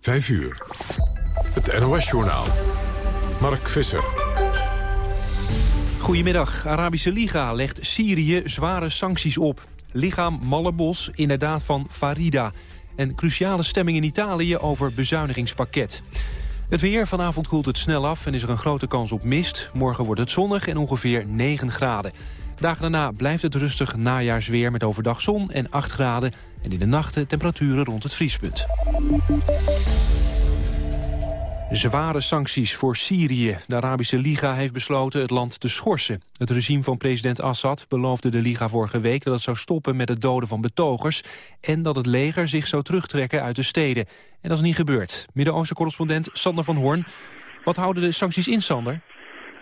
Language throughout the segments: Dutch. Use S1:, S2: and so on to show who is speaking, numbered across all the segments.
S1: 5 uur. Het NOS-journaal. Mark Visser.
S2: Goedemiddag. Arabische Liga legt Syrië zware sancties op. Lichaam Mallebos inderdaad van Farida. En cruciale stemming in Italië over bezuinigingspakket. Het weer, vanavond koelt het snel af en is er een grote kans op mist. Morgen wordt het zonnig en ongeveer 9 graden. Dagen daarna blijft het rustig najaarsweer met overdag zon en 8 graden. En in de nachten temperaturen rond het vriespunt. Zware sancties voor Syrië. De Arabische Liga heeft besloten het land te schorsen. Het regime van president Assad beloofde de Liga vorige week... dat het zou stoppen met het doden van betogers... en dat het leger zich zou terugtrekken uit de steden. En dat is niet gebeurd. Midden-Oosten-correspondent Sander van Hoorn. Wat houden de sancties in, Sander?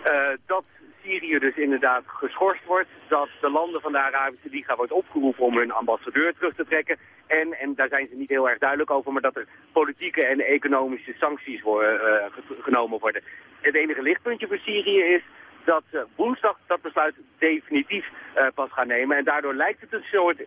S3: Uh, dat Syrië dus inderdaad geschorst wordt. Dat de landen van de Arabische Liga wordt opgeroepen om hun ambassadeur terug te trekken. En, en daar zijn ze niet heel erg duidelijk over, maar dat er politieke en economische sancties worden, uh, genomen worden. Het enige lichtpuntje voor Syrië is dat uh, woensdag dat besluit definitief uh, pas gaan nemen. En daardoor lijkt het een soort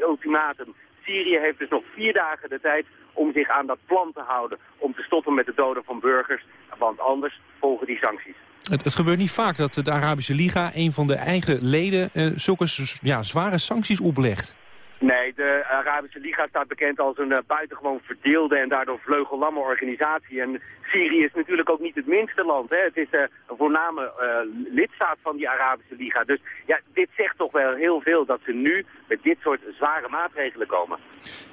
S3: ultimatum. Syrië heeft dus nog vier dagen de tijd om zich aan dat plan te houden. Om te stoppen met de doden van burgers. Want anders volgen die sancties.
S2: Het, gebeurt niet vaak dat de Arabische Liga, een van de eigen leden, uh, zulke ja, zware sancties oplegt.
S3: Nee, de Arabische Liga staat bekend als een uh, buitengewoon verdeelde en daardoor vleugellamme organisatie. En Syrië is natuurlijk ook niet het minste land. Hè. Het is uh, een voorname uh, lidstaat van die Arabische Liga. Dus ja, dit zegt toch wel heel veel dat ze nu met dit soort zware maatregelen komen.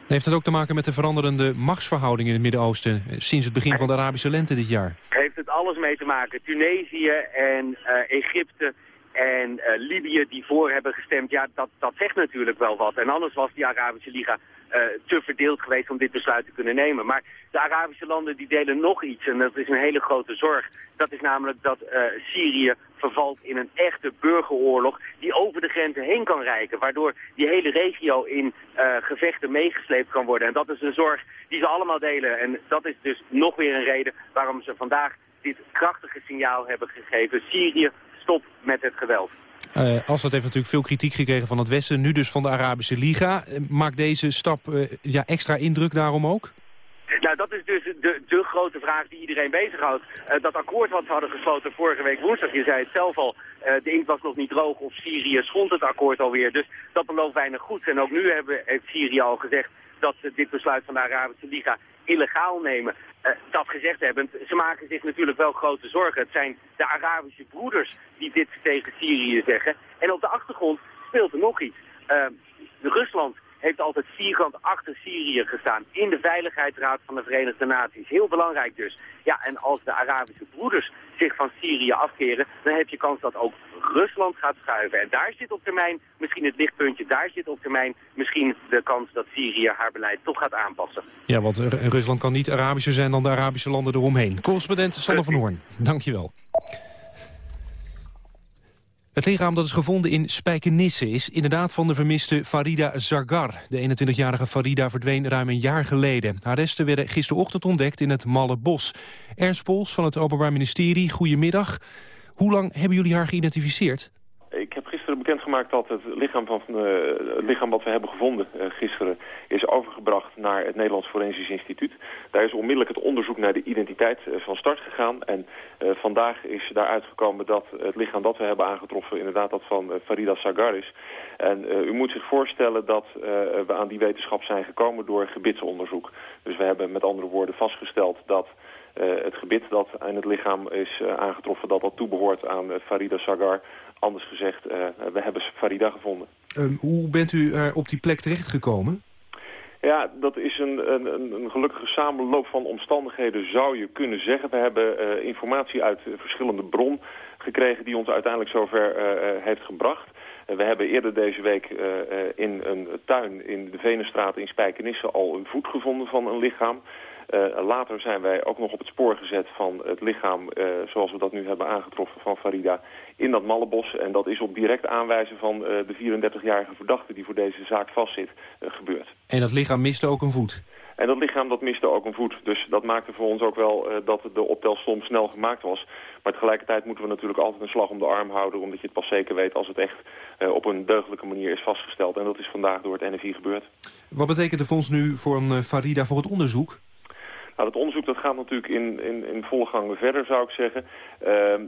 S2: Heeft dat ook te maken met de veranderende machtsverhoudingen in het Midden-Oosten sinds het begin van de Arabische lente dit jaar?
S3: Heeft het alles mee te maken. Tunesië en Egypte en uh, Libië die voor hebben gestemd, ja, dat, dat zegt natuurlijk wel wat. En anders was die Arabische Liga uh, te verdeeld geweest om dit besluit te kunnen nemen. Maar de Arabische landen die delen nog iets en dat is een hele grote zorg. Dat is namelijk dat uh, Syrië vervalt in een echte burgeroorlog die over de grenzen heen kan reiken. Waardoor die hele regio in gevechten meegesleept kan worden. En dat is een zorg die ze allemaal delen. En dat is dus nog weer een reden waarom ze vandaag dit krachtige signaal hebben gegeven. Syrië stop met het geweld.
S2: Uh, Assad heeft natuurlijk veel kritiek gekregen van het Westen, nu dus van de Arabische Liga. Maakt deze stap uh, ja, extra indruk daarom ook?
S3: Nou, dat is dus de, de grote vraag die iedereen bezighoudt. Uh, dat akkoord wat we hadden gesloten vorige week woensdag, je zei het zelf al, de inkt was nog niet droog of Syrië schond het akkoord alweer. Dus dat belooft weinig goed. En ook nu hebben, heeft Syrië al gezegd dat ze dit besluit van de Arabische Liga illegaal nemen. Uh, dat gezegd hebbend, ze maken zich natuurlijk wel grote zorgen. Het zijn de Arabische broeders die dit tegen Syrië zeggen. En op de achtergrond speelt er nog iets. Uh, Rusland heeft altijd vierkant achter Syrië gestaan in de Veiligheidsraad van de Verenigde Naties. Heel belangrijk dus. Ja, en als de Arabische broeders zich van Syrië afkeren, dan heb je kans dat ook Rusland gaat schuiven. En daar zit op termijn misschien het lichtpuntje, daar zit op termijn misschien de kans dat Syrië haar beleid toch gaat aanpassen.
S2: Ja, want Rusland kan niet Arabischer zijn dan de Arabische landen eromheen. Correspondent Sander van Hoorn, dankjewel. Het lichaam dat is gevonden in Spijkenisse is inderdaad van de vermiste Farida Zargar. De 21-jarige Farida verdween ruim een jaar geleden. Haar resten werden gisterochtend ontdekt in het Malle Bos. Ernst Pols van het Openbaar Ministerie, goedemiddag. Hoe lang hebben jullie haar geïdentificeerd?
S4: Ik gisteren bekendgemaakt dat het lichaam, van, uh, het lichaam wat we hebben gevonden uh, gisteren is overgebracht naar het Nederlands Forensisch Instituut. Daar is onmiddellijk het onderzoek naar de identiteit uh, van start gegaan. En vandaag is daar uitgekomen dat het lichaam dat we hebben aangetroffen inderdaad dat van Farida Sagar is. En u moet zich voorstellen dat we aan die wetenschap zijn gekomen door gebitsonderzoek. Dus we hebben met andere woorden vastgesteld dat... Het gebit dat aan het lichaam is aangetroffen, dat dat toebehoort aan Farida Sagar. Anders gezegd, we hebben Farida gevonden.
S2: Um, hoe bent u er op die plek terechtgekomen?
S4: Ja, dat is een, een, een, gelukkige samenloop van omstandigheden, zou je kunnen zeggen. We hebben informatie uit verschillende bron gekregen die ons uiteindelijk zover heeft gebracht. We hebben eerder deze week in een tuin in de Venenstraat in Spijkenisse al een voet gevonden van een lichaam. Uh, later zijn wij ook nog op het spoor gezet van het lichaam, uh, zoals we dat nu hebben aangetroffen van Farida, in dat Mallebos. En dat is op direct aanwijzen van uh, de 34-jarige verdachte die voor deze zaak vastzit gebeurd.
S2: En dat lichaam miste ook een voet?
S4: En dat lichaam dat miste ook een voet. Dus dat maakte voor ons ook wel dat de optelsom snel gemaakt was. Maar tegelijkertijd moeten we natuurlijk altijd een slag om de arm houden... omdat je het pas zeker weet als het echt op een deugdelijke manier is vastgesteld. En dat is vandaag door het NFI gebeurd.
S2: Wat betekent de fonds nu voor een Farida voor het onderzoek?
S4: Nou, het onderzoek dat gaat natuurlijk in, in, in volle gang verder, zou ik zeggen. Ehm,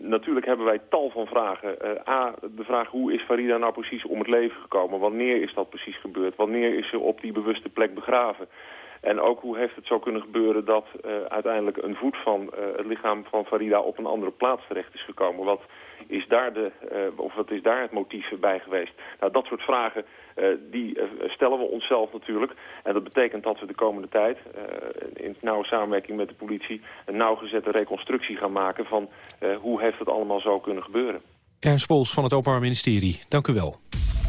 S4: natuurlijk hebben wij tal van vragen. Uh, A, de vraag hoe is Farida nou precies om het leven gekomen? Wanneer is dat precies gebeurd? Wanneer is ze op die bewuste plek begraven? En ook hoe heeft het zo kunnen gebeuren dat uh, uiteindelijk een voet van uh, het lichaam van Farida op een andere plaats terecht is gekomen? Wat is daar, de, uh, of wat is daar het motief bij geweest? Nou, dat soort vragen die stellen we onszelf natuurlijk. En dat betekent dat we de komende tijd in nauwe samenwerking met de politie een nauwgezette reconstructie gaan maken van hoe heeft het allemaal zo kunnen gebeuren.
S2: Ernst Pols van het Openbaar Ministerie, dank u wel.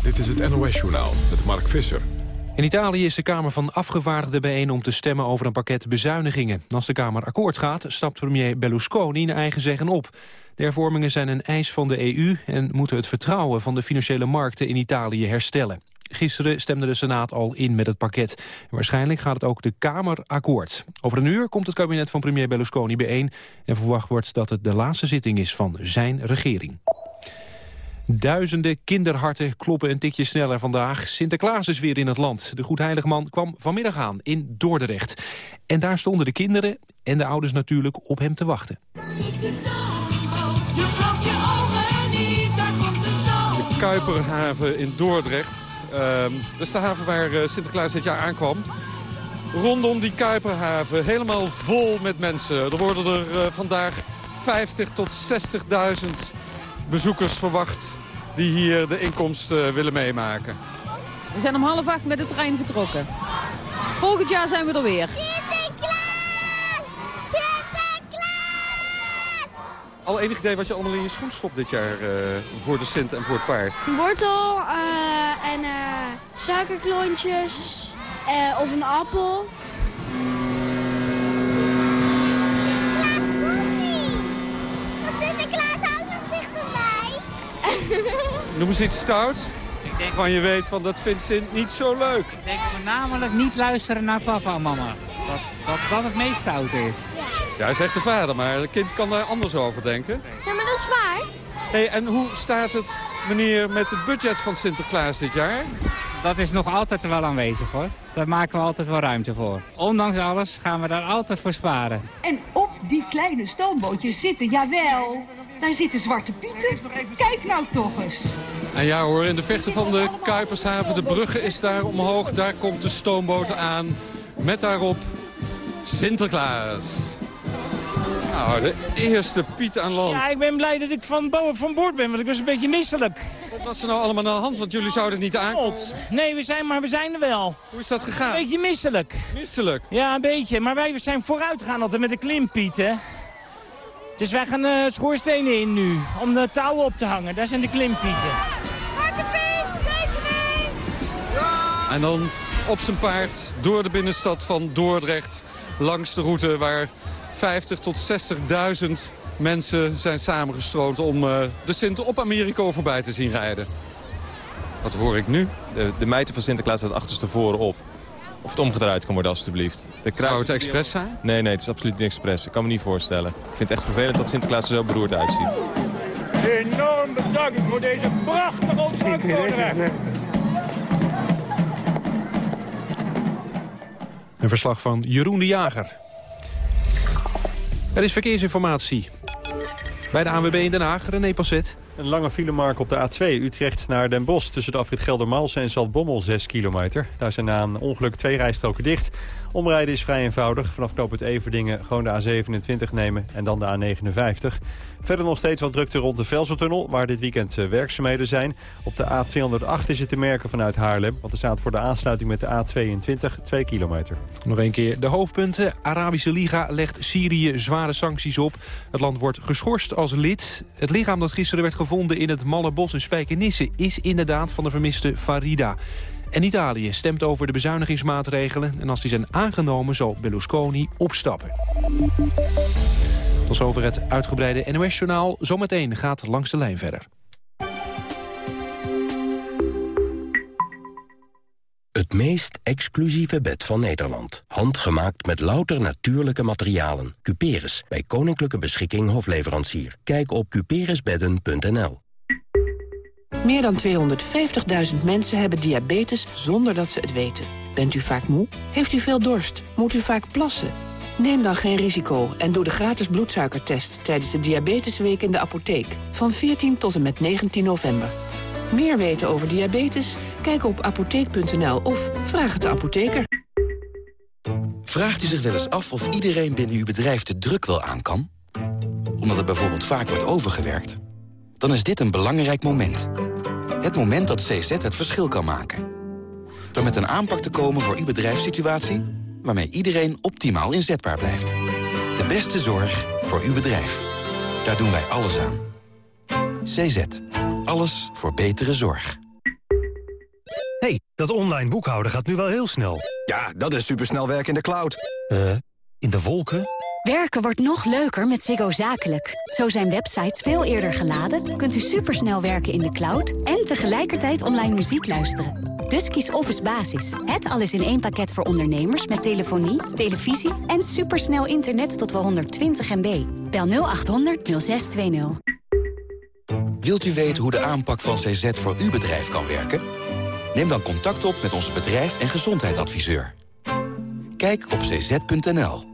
S1: Dit is het NOS Journaal met Mark Visser.
S2: In Italië is de Kamer van Afgevaardigden bijeen om te stemmen over een pakket bezuinigingen. Als de Kamer akkoord gaat, stapt premier Berlusconi naar eigen zeggen op. De hervormingen zijn een eis van de EU en moeten het vertrouwen van de financiële markten in Italië herstellen. Gisteren stemde de Senaat al in met het pakket. waarschijnlijk gaat het ook de Kamer akkoord. Over een uur komt het kabinet van premier Berlusconi bijeen... en verwacht wordt dat het de laatste zitting is van zijn regering. Duizenden kinderharten kloppen een tikje sneller vandaag. Sinterklaas is weer in het land. De Goedheiligman kwam vanmiddag aan in Dordrecht. En daar stonden de kinderen en de ouders natuurlijk op hem te wachten.
S5: De Kuiperhaven in Dordrecht. Uh, dat is de haven waar eh, Sinterklaas dit jaar aankwam. Rondom die Kuiperhaven helemaal vol met mensen. Er worden er uh, vandaag 50 tot 60.000 bezoekers verwacht die hier de inkomst uh, willen meemaken.
S6: We zijn om half acht met de trein vertrokken. Volgend jaar zijn we er weer.
S7: Sinterklaas! Sinterklaas!
S5: Al enig idee wat je allemaal in je schoen stopt dit jaar uh, voor de Sint en voor het paard?
S7: Een wortel uh, en suikerklontjes of een appel.
S5: Noem eens iets stout. Ik denk van je weet van dat vindt Sint niet zo leuk.
S8: Ik denk voornamelijk niet luisteren naar papa en mama. Dat dat, dat het meest stout is.
S5: Ja, hij zegt de vader, maar het kind kan daar anders over denken.
S7: Ja, maar dat is waar.
S5: Hey, en hoe staat het, meneer, met het budget van Sinterklaas dit jaar?
S8: Dat is nog altijd wel aanwezig, hoor. Daar maken we altijd wel ruimte voor. Ondanks alles gaan we daar altijd voor sparen.
S9: En op die kleine stoombootjes zitten, jawel, daar zitten Zwarte Pieten. Kijk nou toch eens.
S5: En ja hoor, in de vechten van de Kuipershaven, de bruggen is daar omhoog. Daar komt de stoomboot aan. Met daarop Sinterklaas. Nou, de eerste Piet aan land.
S10: Ja, ik ben blij dat ik van, van boord ben, want ik was een beetje misselijk.
S5: Wat was er nou allemaal aan de hand? Want jullie zouden niet aankomen.
S10: Nee, we zijn, maar we zijn er wel.
S5: Hoe is dat gegaan?
S10: Een beetje misselijk.
S5: Misselijk?
S10: Ja, een beetje. Maar wij zijn vooruit gegaan altijd met de klimpiet, hè. Dus wij gaan uh, schoorstenen in nu, om de touwen op te hangen. Daar zijn de klimpieten.
S7: Zwarte Piet, tekening!
S5: En dan op zijn paard door de binnenstad van Dordrecht... langs de route waar 50 tot 60.000 mensen zijn samengestroomd... om uh, de Sint op Amerika voorbij te zien rijden. Wat hoor ik nu?
S11: De, de mijter van Sinterklaas staat achterstevoren op. Of het omgedraaid kan worden alstublieft.
S5: De Zou het expres zijn?
S11: Nee, nee, het is absoluut niet expres. Ik kan me niet voorstellen. Ik vind het echt vervelend dat Sinterklaas er zo beroerd uitziet.
S10: Enorm bedankt voor deze prachtige ontvangst.
S2: Een verslag van Jeroen de Jager. Er is verkeersinformatie. Bij de ANWB in Den Haag, René Passet.
S12: Een lange filemark op de A2 Utrecht naar Den Bosch... tussen de afrit Geldermalsen en Zaltbommel 6 kilometer. Daar zijn na een ongeluk twee rijstroken dicht. Omrijden is vrij eenvoudig. Vanaf knoop het Everdingen gewoon de A27 nemen en dan de A59. Verder nog steeds wat drukte rond de Velsertunnel... waar dit weekend eh, werkzaamheden zijn. Op de A208 is het te merken vanuit Haarlem... want er staat voor de aansluiting met de A22 2 kilometer.
S2: Nog een keer de hoofdpunten. Arabische Liga legt Syrië zware sancties op. Het land wordt geschorst als lid. Het lichaam dat gisteren werd gevonden in het Malle Bos in Spijkenisse... is inderdaad van de vermiste Farida. En Italië stemt over de bezuinigingsmaatregelen... en als die zijn aangenomen zal Berlusconi opstappen. Tot zover het uitgebreide NOS-journaal. Zometeen gaat langs de lijn verder.
S13: Het meest exclusieve bed van Nederland. Handgemaakt met louter natuurlijke materialen. Cuperus, bij Koninklijke Beschikking Hofleverancier. Kijk op cuperusbedden.nl
S14: Meer dan 250.000 mensen hebben diabetes zonder dat ze het weten. Bent u vaak moe? Heeft u veel dorst? Moet u vaak plassen? Neem dan geen risico en doe de gratis bloedsuikertest tijdens de Diabetesweek in de apotheek van 14 tot en met 19 november. Meer weten over diabetes? Kijk op apotheek.nl of vraag het de apotheker.
S15: Vraagt u zich wel eens af of iedereen binnen uw bedrijf de druk wel aan kan? Omdat er bijvoorbeeld vaak wordt overgewerkt? Dan is dit een belangrijk moment. Het moment dat CZ het verschil kan maken. Door met een aanpak te komen voor uw bedrijfssituatie... waarmee iedereen optimaal inzetbaar blijft. De beste zorg voor uw bedrijf. Daar doen wij alles aan. CZ. Alles voor betere zorg.
S16: hey, dat online boekhouden gaat nu wel heel snel.
S17: Ja, dat is supersnel werken in de cloud.
S16: Eh, in de wolken?
S18: Werken wordt nog leuker met Ziggo Zakelijk. Zo zijn websites veel eerder geladen, kunt u supersnel werken in de cloud... en tegelijkertijd online muziek luisteren. Dus kies Office Basis. Het alles in één pakket voor ondernemers met telefonie, televisie... en supersnel internet tot wel 120 MB. Bel 0800 0620.
S15: Wilt u weten hoe de aanpak van CZ voor uw bedrijf kan werken? Neem dan contact op met onze bedrijf- en gezondheidsadviseur. Kijk op cz.nl.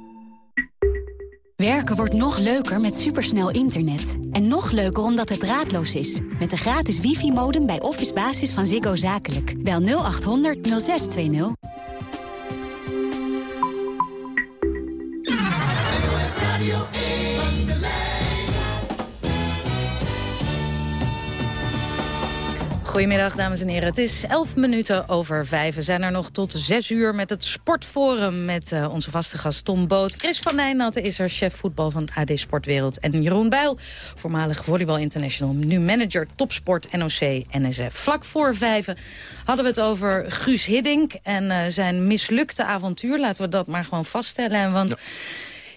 S18: Werken wordt nog leuker met supersnel internet. En nog leuker omdat het draadloos is. Met de gratis wifi-modem bij Office Basis van Ziggo Zakelijk. Bel 0800 0620.
S19: Goedemiddag, dames en heren. Het is 11 minuten over vijf. We zijn er nog tot 6 uur met het Sportforum... met uh, onze vaste gast Tom Boot. Chris van Nijnatten is er chef voetbal van AD Sportwereld. En Jeroen Bijl, voormalig Volleybal International... nu manager topsport NOC-NSF. Vlak voor vijven hadden we het over Guus Hiddink... en uh, zijn mislukte avontuur. Laten we dat maar gewoon vaststellen. Want... Ja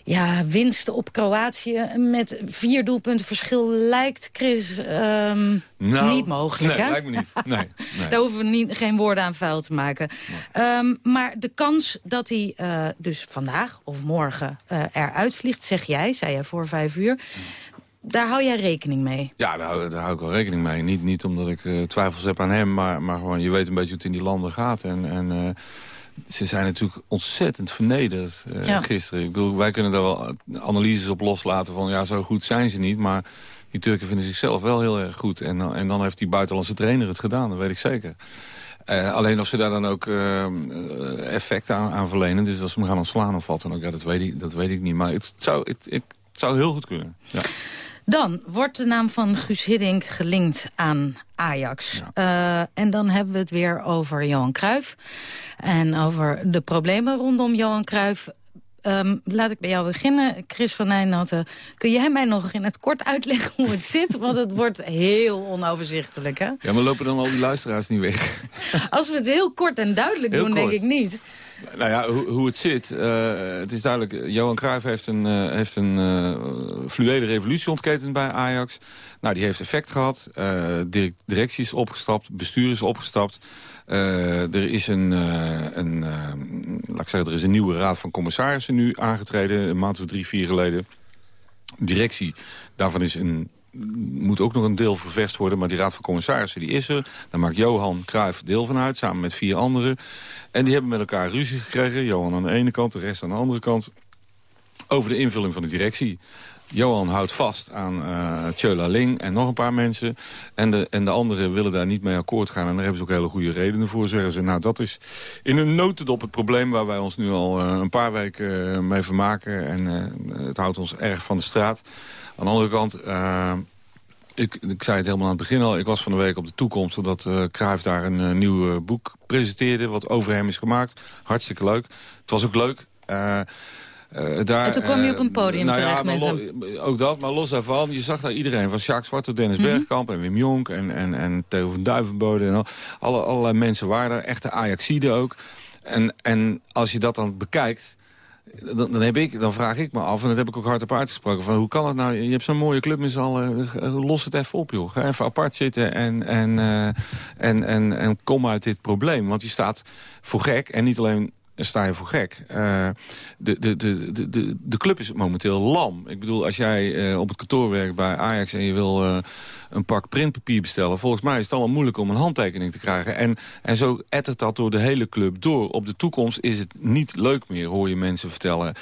S19: ja, winst op Kroatië met vier doelpunten verschil lijkt, Chris, um,
S20: nou,
S19: niet mogelijk.
S20: Nee,
S19: hè?
S20: lijkt me niet. Nee, nee.
S19: Daar hoeven we niet, geen woorden aan vuil te maken. Um, maar de kans dat hij uh, dus vandaag of morgen uh, eruit vliegt, zeg jij, zei jij voor vijf uur... Daar hou jij rekening mee?
S20: Ja, daar, daar hou ik wel rekening mee. Niet, niet omdat ik uh, twijfels heb aan hem, maar, maar gewoon je weet een beetje hoe het in die landen gaat. En, en ze zijn natuurlijk ontzettend vernederd uh, ja. gisteren. Ik bedoel, wij kunnen daar wel analyses op loslaten van... ja, zo goed zijn ze niet, maar die Turken vinden zichzelf wel heel erg goed. En, en dan heeft die buitenlandse trainer het gedaan, dat weet ik zeker. Uh, alleen of ze daar dan ook uh, effect aan, aan, verlenen... dus als ze me gaan ontslaan of wat dan ook, ja, dat, weet ik, dat weet ik niet. Maar het zou, het, het zou heel goed kunnen, ja.
S19: Dan wordt de naam van Guus Hiddink gelinkt aan Ajax. Ja. Uh, en dan hebben we het weer over Johan Cruijff. En over de problemen rondom Johan Cruijff. Um, laat ik bij jou beginnen, Chris van Nijnatten. Kun jij mij nog in het kort uitleggen hoe het zit? Want het wordt heel onoverzichtelijk, hè?
S20: Ja, maar lopen dan al die luisteraars niet weg?
S19: Als we het heel kort en duidelijk
S20: heel
S19: doen,
S20: kort.
S19: denk ik niet.
S20: Nou ja, hoe, hoe het zit. Uh, het is duidelijk, Johan Cruijff heeft een, uh, heeft een uh, fluwele revolutie ontketend bij Ajax. Nou, die heeft effect gehad. Direct, directie is opgestapt, bestuur is opgestapt. er is een, een laat ik zeggen, er is een nieuwe raad van commissarissen nu aangetreden. Een maand of drie, vier geleden. Directie, daarvan is een moet ook nog een deel ververst worden. Maar die raad van commissarissen die is er. Daar maakt Johan Cruijff deel van uit, samen met vier anderen. En die hebben met elkaar ruzie gekregen. Johan aan de ene kant, de rest aan de andere kant. Over de invulling van de directie. Johan houdt vast aan uh, Tjöla Ling en nog een paar mensen. En de, en de anderen willen daar niet mee akkoord gaan. En daar hebben ze ook hele goede redenen voor. Zeggen ze, nou dat is in een notendop het probleem... waar wij ons nu al uh, een paar weken uh, mee vermaken. En het houdt ons erg van de straat. Aan de andere kant... Ik, ik, zei het helemaal aan het begin al. Ik was van de week op de toekomst... omdat uh, Cruijff daar een nieuw boek presenteerde... wat over hem is gemaakt. Hartstikke leuk. Het was ook leuk. Uh,
S19: daar, en toen kwam je op een podium
S20: nou
S19: terecht
S20: ja,
S19: met
S20: hem. Ook dat, maar los daarvan. Je zag daar iedereen. Van Jacques Zwart tot Dennis mm -hmm. Bergkamp en Wim Jonk en, en, en Theo van Duivenbode. En al, alle, allerlei mensen waren daar. Echte Ajaxiden ook. En, en als je dat dan bekijkt... Dan, dan, heb ik, dan vraag ik me af, en dat heb ik ook hardop uitgesproken... van hoe kan het nou, je hebt zo'n mooie club met z'n allen... los het even op, joh. Ga even apart zitten en, en, uh, en, en, en kom uit dit probleem. Want je staat voor gek, en niet alleen sta je voor gek. Uh, de, de, de, de, de club is momenteel lam. Ik bedoel, als jij uh, op het kantoor werkt bij Ajax... en je wil uh, een pak printpapier bestellen... volgens mij is het allemaal moeilijk om een handtekening te krijgen. En, en zo ettert dat door de hele club door. Op de toekomst is het niet leuk meer, hoor je mensen vertellen.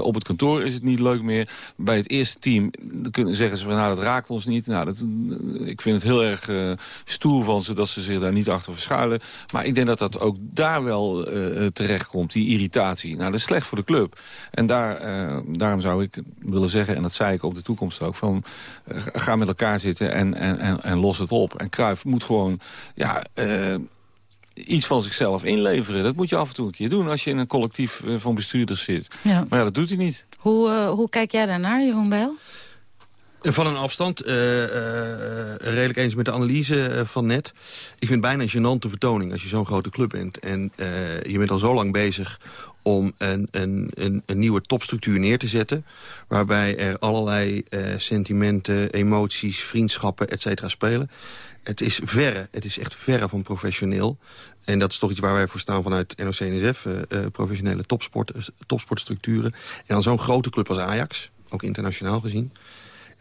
S20: op het kantoor is het niet leuk meer. Bij het eerste team kunnen zeggen ze van... nou, dat raakt ons niet. Nou, dat, ik vind het heel erg stoer van ze dat ze zich daar niet achter verschuilen. Maar ik denk dat dat ook daar wel terecht komt, die irritatie. Nou, dat is slecht voor de club. En daar, uh, daarom zou ik willen zeggen, en dat zei ik op de toekomst ook... van uh, ga met elkaar zitten en, en, en, en, los het op. En Cruijff moet gewoon... ja. Uh, iets van zichzelf inleveren. Dat moet je af en toe een keer doen als je in een collectief van bestuurders zit. Ja. Maar ja, dat doet hij niet.
S19: Hoe, hoe kijk jij daarnaar, Jeroen Bijl?
S21: Van een afstand, uh, uh, redelijk eens met de analyse van net. Ik vind het bijna een gênante vertoning als je zo'n grote club bent. En je bent al zo lang bezig om een, een, een, een, nieuwe topstructuur neer te zetten... waarbij er allerlei sentimenten, emoties, vriendschappen, et cetera spelen. Het is verre, het is echt verre van professioneel. En dat is toch iets waar wij voor staan vanuit NOC-NSF... professionele topsport, topsportstructuren. En dan zo'n grote club als Ajax, ook internationaal gezien...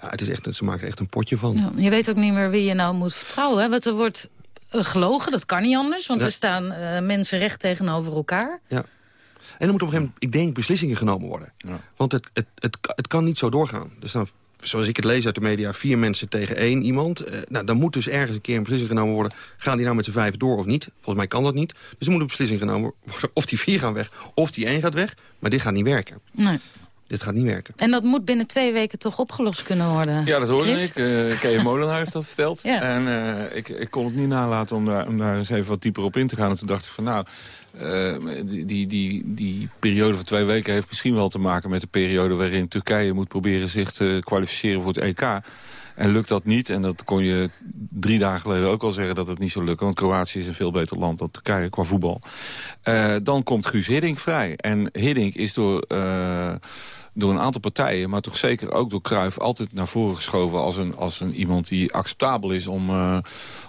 S21: Ja, het is echt, ze maken er echt een potje van.
S19: Ja, je weet ook niet meer wie je nou moet vertrouwen. Hè? Want er wordt uh, gelogen, dat kan niet anders. Want er staan uh, mensen recht tegenover elkaar.
S21: Ja. En er moeten op een gegeven moment, ik denk, beslissingen genomen worden. Ja. Want het, het, het, het kan niet zo doorgaan. Er staan, zoals ik het lees uit de media, vier mensen tegen één iemand. Uh, nou, dan moet dus ergens een keer een beslissing genomen worden. Gaan die nou met z'n vijf door of niet? Volgens mij kan dat niet. Dus er moet een beslissing genomen worden of die vier gaan weg of die één gaat weg. Maar dit gaat niet werken.
S19: Nee
S21: dit gaat niet werken.
S19: En dat moet binnen twee weken toch opgelost kunnen worden?
S20: Ja, dat hoorde ik. Uh, Kees Molenaar heeft dat verteld. Ja. En uh, ik, ik kon het niet nalaten om daar, om daar eens even wat dieper op in te gaan. En toen dacht ik van nou, uh, die, die, die, die periode van twee weken heeft misschien wel te maken met de periode waarin Turkije moet proberen zich te kwalificeren voor het EK. En lukt dat niet, en dat kon je drie dagen geleden ook al zeggen dat het niet zou lukken... want Kroatië is een veel beter land dan Turkije qua voetbal. Uh, dan komt Guus Hiddink vrij. En Hiddink is door... Uh, door een aantal partijen, maar toch zeker ook door Cruijff... altijd naar voren geschoven als een, als een iemand die acceptabel is... om, uh,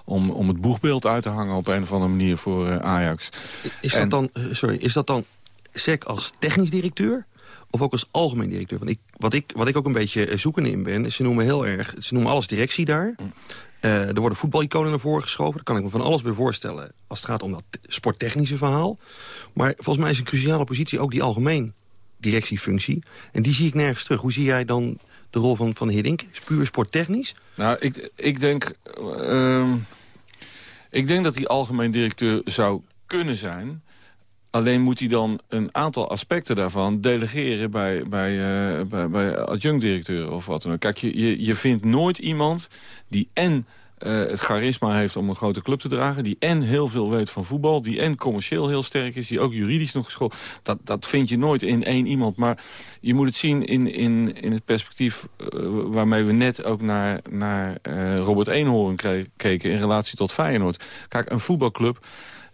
S20: om, om het boegbeeld uit te hangen op een of andere manier voor Ajax.
S21: Is dat, dan, sorry, is dat dan SEC als technisch directeur? Of ook als algemeen directeur? Want ik, wat, ik, wat ik ook een beetje zoekende in ben... is ze noemen heel erg, ze noemen alles directie daar... Uh, er worden voetbaliconen naar voren geschoven. Daar kan ik me van alles bij voorstellen als het gaat om dat sporttechnische verhaal. Maar volgens mij is een cruciale positie ook die algemeen directiefunctie. En die zie ik nergens terug. Hoe zie jij dan de rol van, van Hiddink? Is puur sporttechnisch?
S20: Nou, ik, ik, denk, uh, ik denk dat hij algemeen directeur zou kunnen zijn... Alleen moet hij dan een aantal aspecten daarvan delegeren bij, bij, uh, bij, bij adjunct-directeur of wat dan ook. Kijk, je, je, je vindt nooit iemand die en uh, het charisma heeft om een grote club te dragen... die en heel veel weet van voetbal, die en commercieel heel sterk is... die ook juridisch nog geschoold... Dat, dat vind je nooit in één iemand. Maar je moet het zien in, in, in het perspectief uh, waarmee we net ook naar, naar Robert Eenhoorn keken... in relatie tot Feyenoord. Kijk, een voetbalclub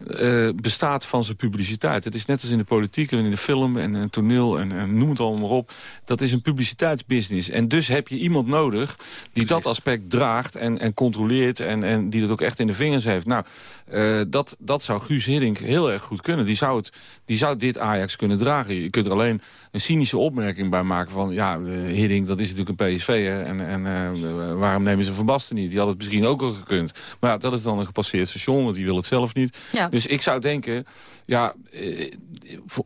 S20: uh, bestaat van zijn publiciteit. Het is net als in de politiek en in de film en, en toneel en, en, noem het allemaal maar op. Dat is een publiciteitsbusiness. En dus heb je iemand nodig die dat aspect draagt en, en controleert... En, en die dat ook echt in de vingers heeft. Nou, uh, dat, dat zou Guus Hiddink heel erg goed kunnen. Die zou, het, die zou dit Ajax kunnen dragen. Je kunt er alleen een cynische opmerking bij maken van... ja, uh, Hiddink, dat is natuurlijk een PSV, en, en uh, waarom nemen ze Van Basten niet? Die had het misschien ook al gekund. Maar ja, dat is dan een gepasseerd station, want die wil het zelf niet. Ja. Dus ik zou denken, ja,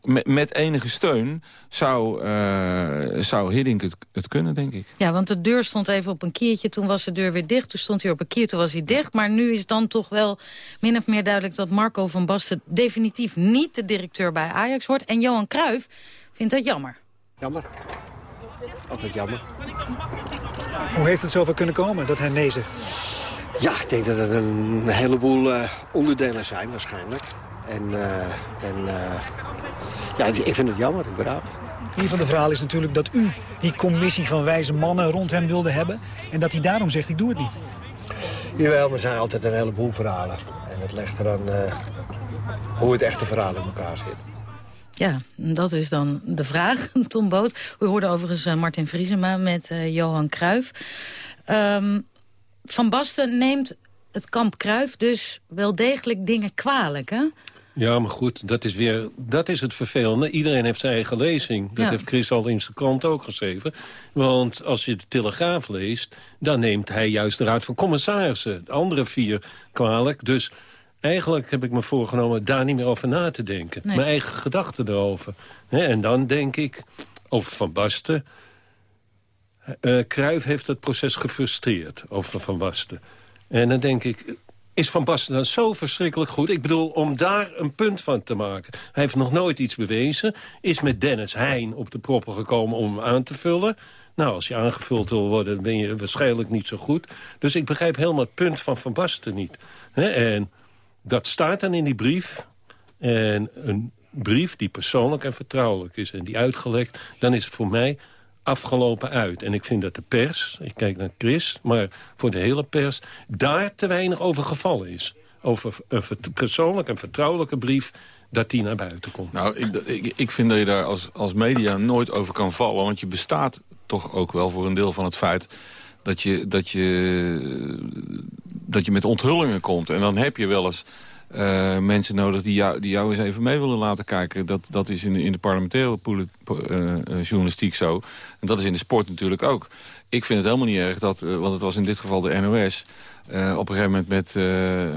S20: met, met enige steun zou, uh, zou Hiddink het, het, kunnen, denk ik.
S19: Ja, want de deur stond even op een kiertje, toen was de deur weer dicht. Toen stond hij op een kier, toen was hij dicht. Maar nu is dan toch wel min of meer duidelijk dat Marco van Basten... definitief niet de directeur bij Ajax wordt. En Johan Cruijff vindt dat jammer.
S22: Jammer. Altijd jammer.
S23: Hoe heeft het zover kunnen komen, dat hij nee zegt?
S22: Ja, ik denk dat er een heleboel uh, onderdelen zijn waarschijnlijk. En, uh, en uh, ja, ik vind het jammer, ik begrijp
S23: Een van de verhalen is natuurlijk dat u die commissie van wijze mannen rond hem wilde hebben. En dat hij daarom zegt, ik doe het niet.
S22: Jawel, maar er zijn altijd een heleboel verhalen. En het legt eraan uh, hoe het echte verhaal in elkaar zit.
S19: Ja, dat is dan de vraag, Tom Boot. We hoorden overigens Martin Vriesema met Johan Cruijff. Um, van Basten neemt het kamp Kruif dus wel degelijk dingen kwalijk, hè?
S24: Ja, maar goed, dat is, weer, dat is het vervelende. Iedereen heeft zijn eigen lezing. Dat
S19: Ja.
S24: heeft Chris al in zijn krant ook geschreven. Want als je de Telegraaf leest... dan neemt hij juist de Raad van Commissarissen. De andere vier kwalijk. Dus eigenlijk heb ik me voorgenomen daar niet meer over na te denken.
S25: Nee.
S24: Mijn eigen gedachten erover. En dan denk ik over Van Basten... Cruijff heeft het proces gefrustreerd over Van Basten. En dan denk ik, is Van Basten dan zo verschrikkelijk goed? Ik bedoel, om daar een punt van te maken. Hij heeft nog nooit iets bewezen. Is met Dennis Heijn op de proppen gekomen om hem aan te vullen. Nou, als je aangevuld wil worden, ben je waarschijnlijk niet zo goed. Dus ik begrijp helemaal het punt van Van Basten niet. En dat staat dan in die brief. En een brief die persoonlijk en vertrouwelijk is... en die uitgelekt, dan is het voor mij afgelopen uit. En ik vind dat de pers, ik kijk naar Chris... maar voor de hele pers, daar te weinig over gevallen is. Over een persoonlijke en vertrouwelijke brief dat die naar buiten komt.
S20: Nou, ik, ik, ik vind dat je daar als, als media nooit over kan vallen. Want je bestaat toch ook wel voor een deel van het feit... dat je, dat je, dat je met onthullingen komt. En dan heb je wel eens eh, mensen nodig die jou, die jou eens even mee willen laten kijken. Dat, dat is in, de- in de parlementaire eh, journalistiek zo. En dat is in de sport natuurlijk ook. Ik vind het helemaal niet erg, dat, eh, want het was in dit geval de NOS... op een gegeven moment met,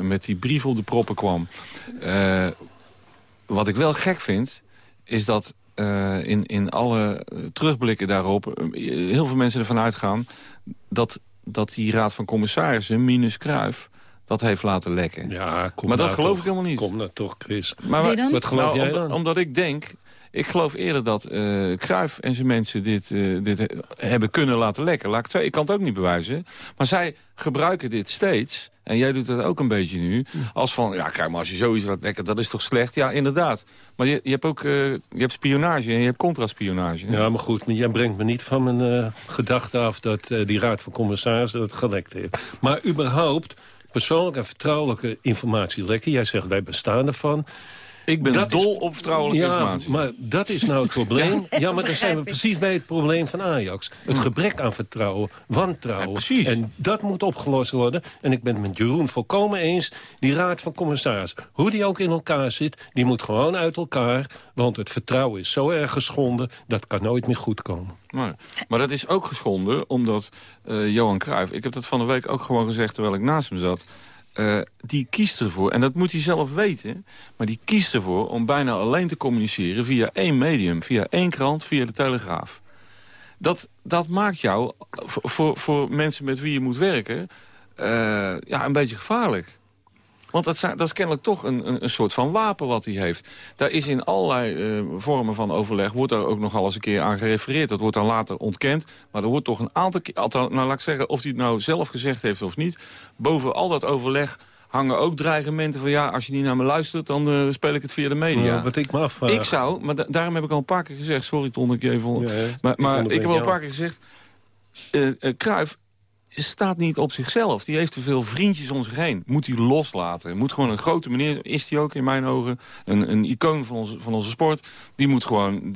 S20: met die brief op de proppen kwam. Wat ik wel gek vind, is dat in, in alle terugblikken daarop... heel veel mensen ervan uitgaan dat, dat die raad van commissarissen, minus Kruif dat heeft laten lekken.
S24: Ja, kom
S20: maar dat
S24: nou
S20: geloof
S24: toch.
S20: ik helemaal niet.
S24: Kom nou toch, Chris.
S20: Maar?
S24: Wat geloof
S20: nou,
S24: jij
S20: omdat,
S24: dan?
S20: Omdat ik denk... Ik geloof eerder dat eh Cruijff en zijn mensen dit, eh, dit he- hebben kunnen laten lekken. Laat ik, zo, ik kan het ook niet bewijzen. Maar zij gebruiken dit steeds. En jij doet dat ook een beetje nu. Als van, ja kijk maar, als je zoiets laat lekken, dat is toch slecht? Ja, inderdaad. Maar je, je hebt ook eh, je hebt spionage en je hebt contraspionage.
S24: Ja, maar goed, maar jij brengt me niet van mijn eh, gedachte af... dat die raad van commissarissen het gelekt heeft. Maar überhaupt, persoonlijke en vertrouwelijke informatie lekken. Jij zegt, wij bestaan ervan.
S20: Ik ben
S24: Dat
S20: dol
S24: is-
S20: op vertrouwelijke
S24: ja,
S20: informatie.
S24: maar dat is nou het probleem. ja, maar dan zijn we precies bij het probleem van Ajax. Het gebrek aan vertrouwen, wantrouwen.
S20: precies.
S24: En dat moet opgelost worden. En ik ben het met Jeroen volkomen eens. Die raad van commissaris, hoe die ook in elkaar zit... die moet gewoon uit elkaar. Want het vertrouwen is zo erg geschonden... dat kan nooit meer goed komen.
S20: Maar, maar dat is ook geschonden omdat eh, Johan Cruijff... ik heb dat van de week ook gewoon gezegd terwijl ik naast hem zat... eh, die kiest ervoor, en dat moet hij zelf weten... maar die kiest ervoor om bijna alleen te communiceren via één medium... via één krant, via de Telegraaf. Dat, dat maakt jou, voor, voor, mensen met wie je moet werken... eh, ja, een beetje gevaarlijk. Want dat, dat is kennelijk toch een, een, een soort van wapen wat hij heeft. Daar is in allerlei eh, vormen van overleg... wordt daar ook nog al eens een keer aan gerefereerd. Dat wordt dan later ontkend. Maar er wordt toch een aantal keer... Nou, laat ik zeggen, of hij het nou zelf gezegd heeft of niet... boven al dat overleg hangen ook dreigementen van... ja, als je niet naar me luistert, dan eh, speel ik het via de media.
S24: Ja, wat ik me afvraag...
S20: Ik zou, maar da- daarom heb ik al een paar keer gezegd... sorry Ton, ik even...
S24: Ja,
S20: maar
S24: Ik
S20: maar ik, heb al een paar keer gezegd... eh eh, staat niet op zichzelf. Die heeft te veel vriendjes om zich heen. Moet hij loslaten. Moet gewoon een grote meneer, is hij ook in mijn ogen. Een, een icoon van onze, van onze sport. Die moet gewoon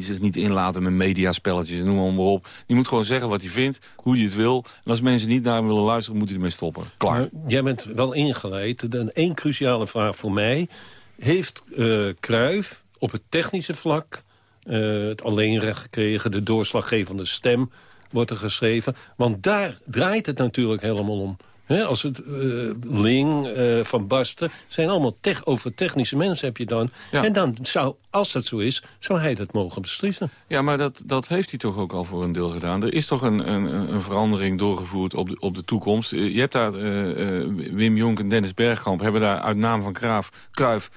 S20: zich niet inlaten met mediaspelletjes en noem maar op. Die moet gewoon zeggen wat hij vindt, hoe hij het wil. En als mensen niet naar hem willen luisteren, moet hij ermee stoppen. Klaar.
S24: Jij bent wel ingeleid. Één cruciale vraag voor mij. Heeft Cruijff op het technische vlak eh, het alleenrecht gekregen... de doorslaggevende stem wordt er geschreven? Want daar draait het natuurlijk helemaal om. Als het eh, Ling, eh, Van Basten, zijn allemaal tech, over technische mensen heb je dan. En dan zou, als dat zo is, zou hij dat mogen beslissen.
S20: Ja, maar dat, dat heeft hij toch ook al voor een deel gedaan. Er is toch een, een, een verandering doorgevoerd op de, op de toekomst. Eh, Je hebt daar, Wim Jonk en Dennis Bergkamp... hebben daar uit naam van Graaf, Kruif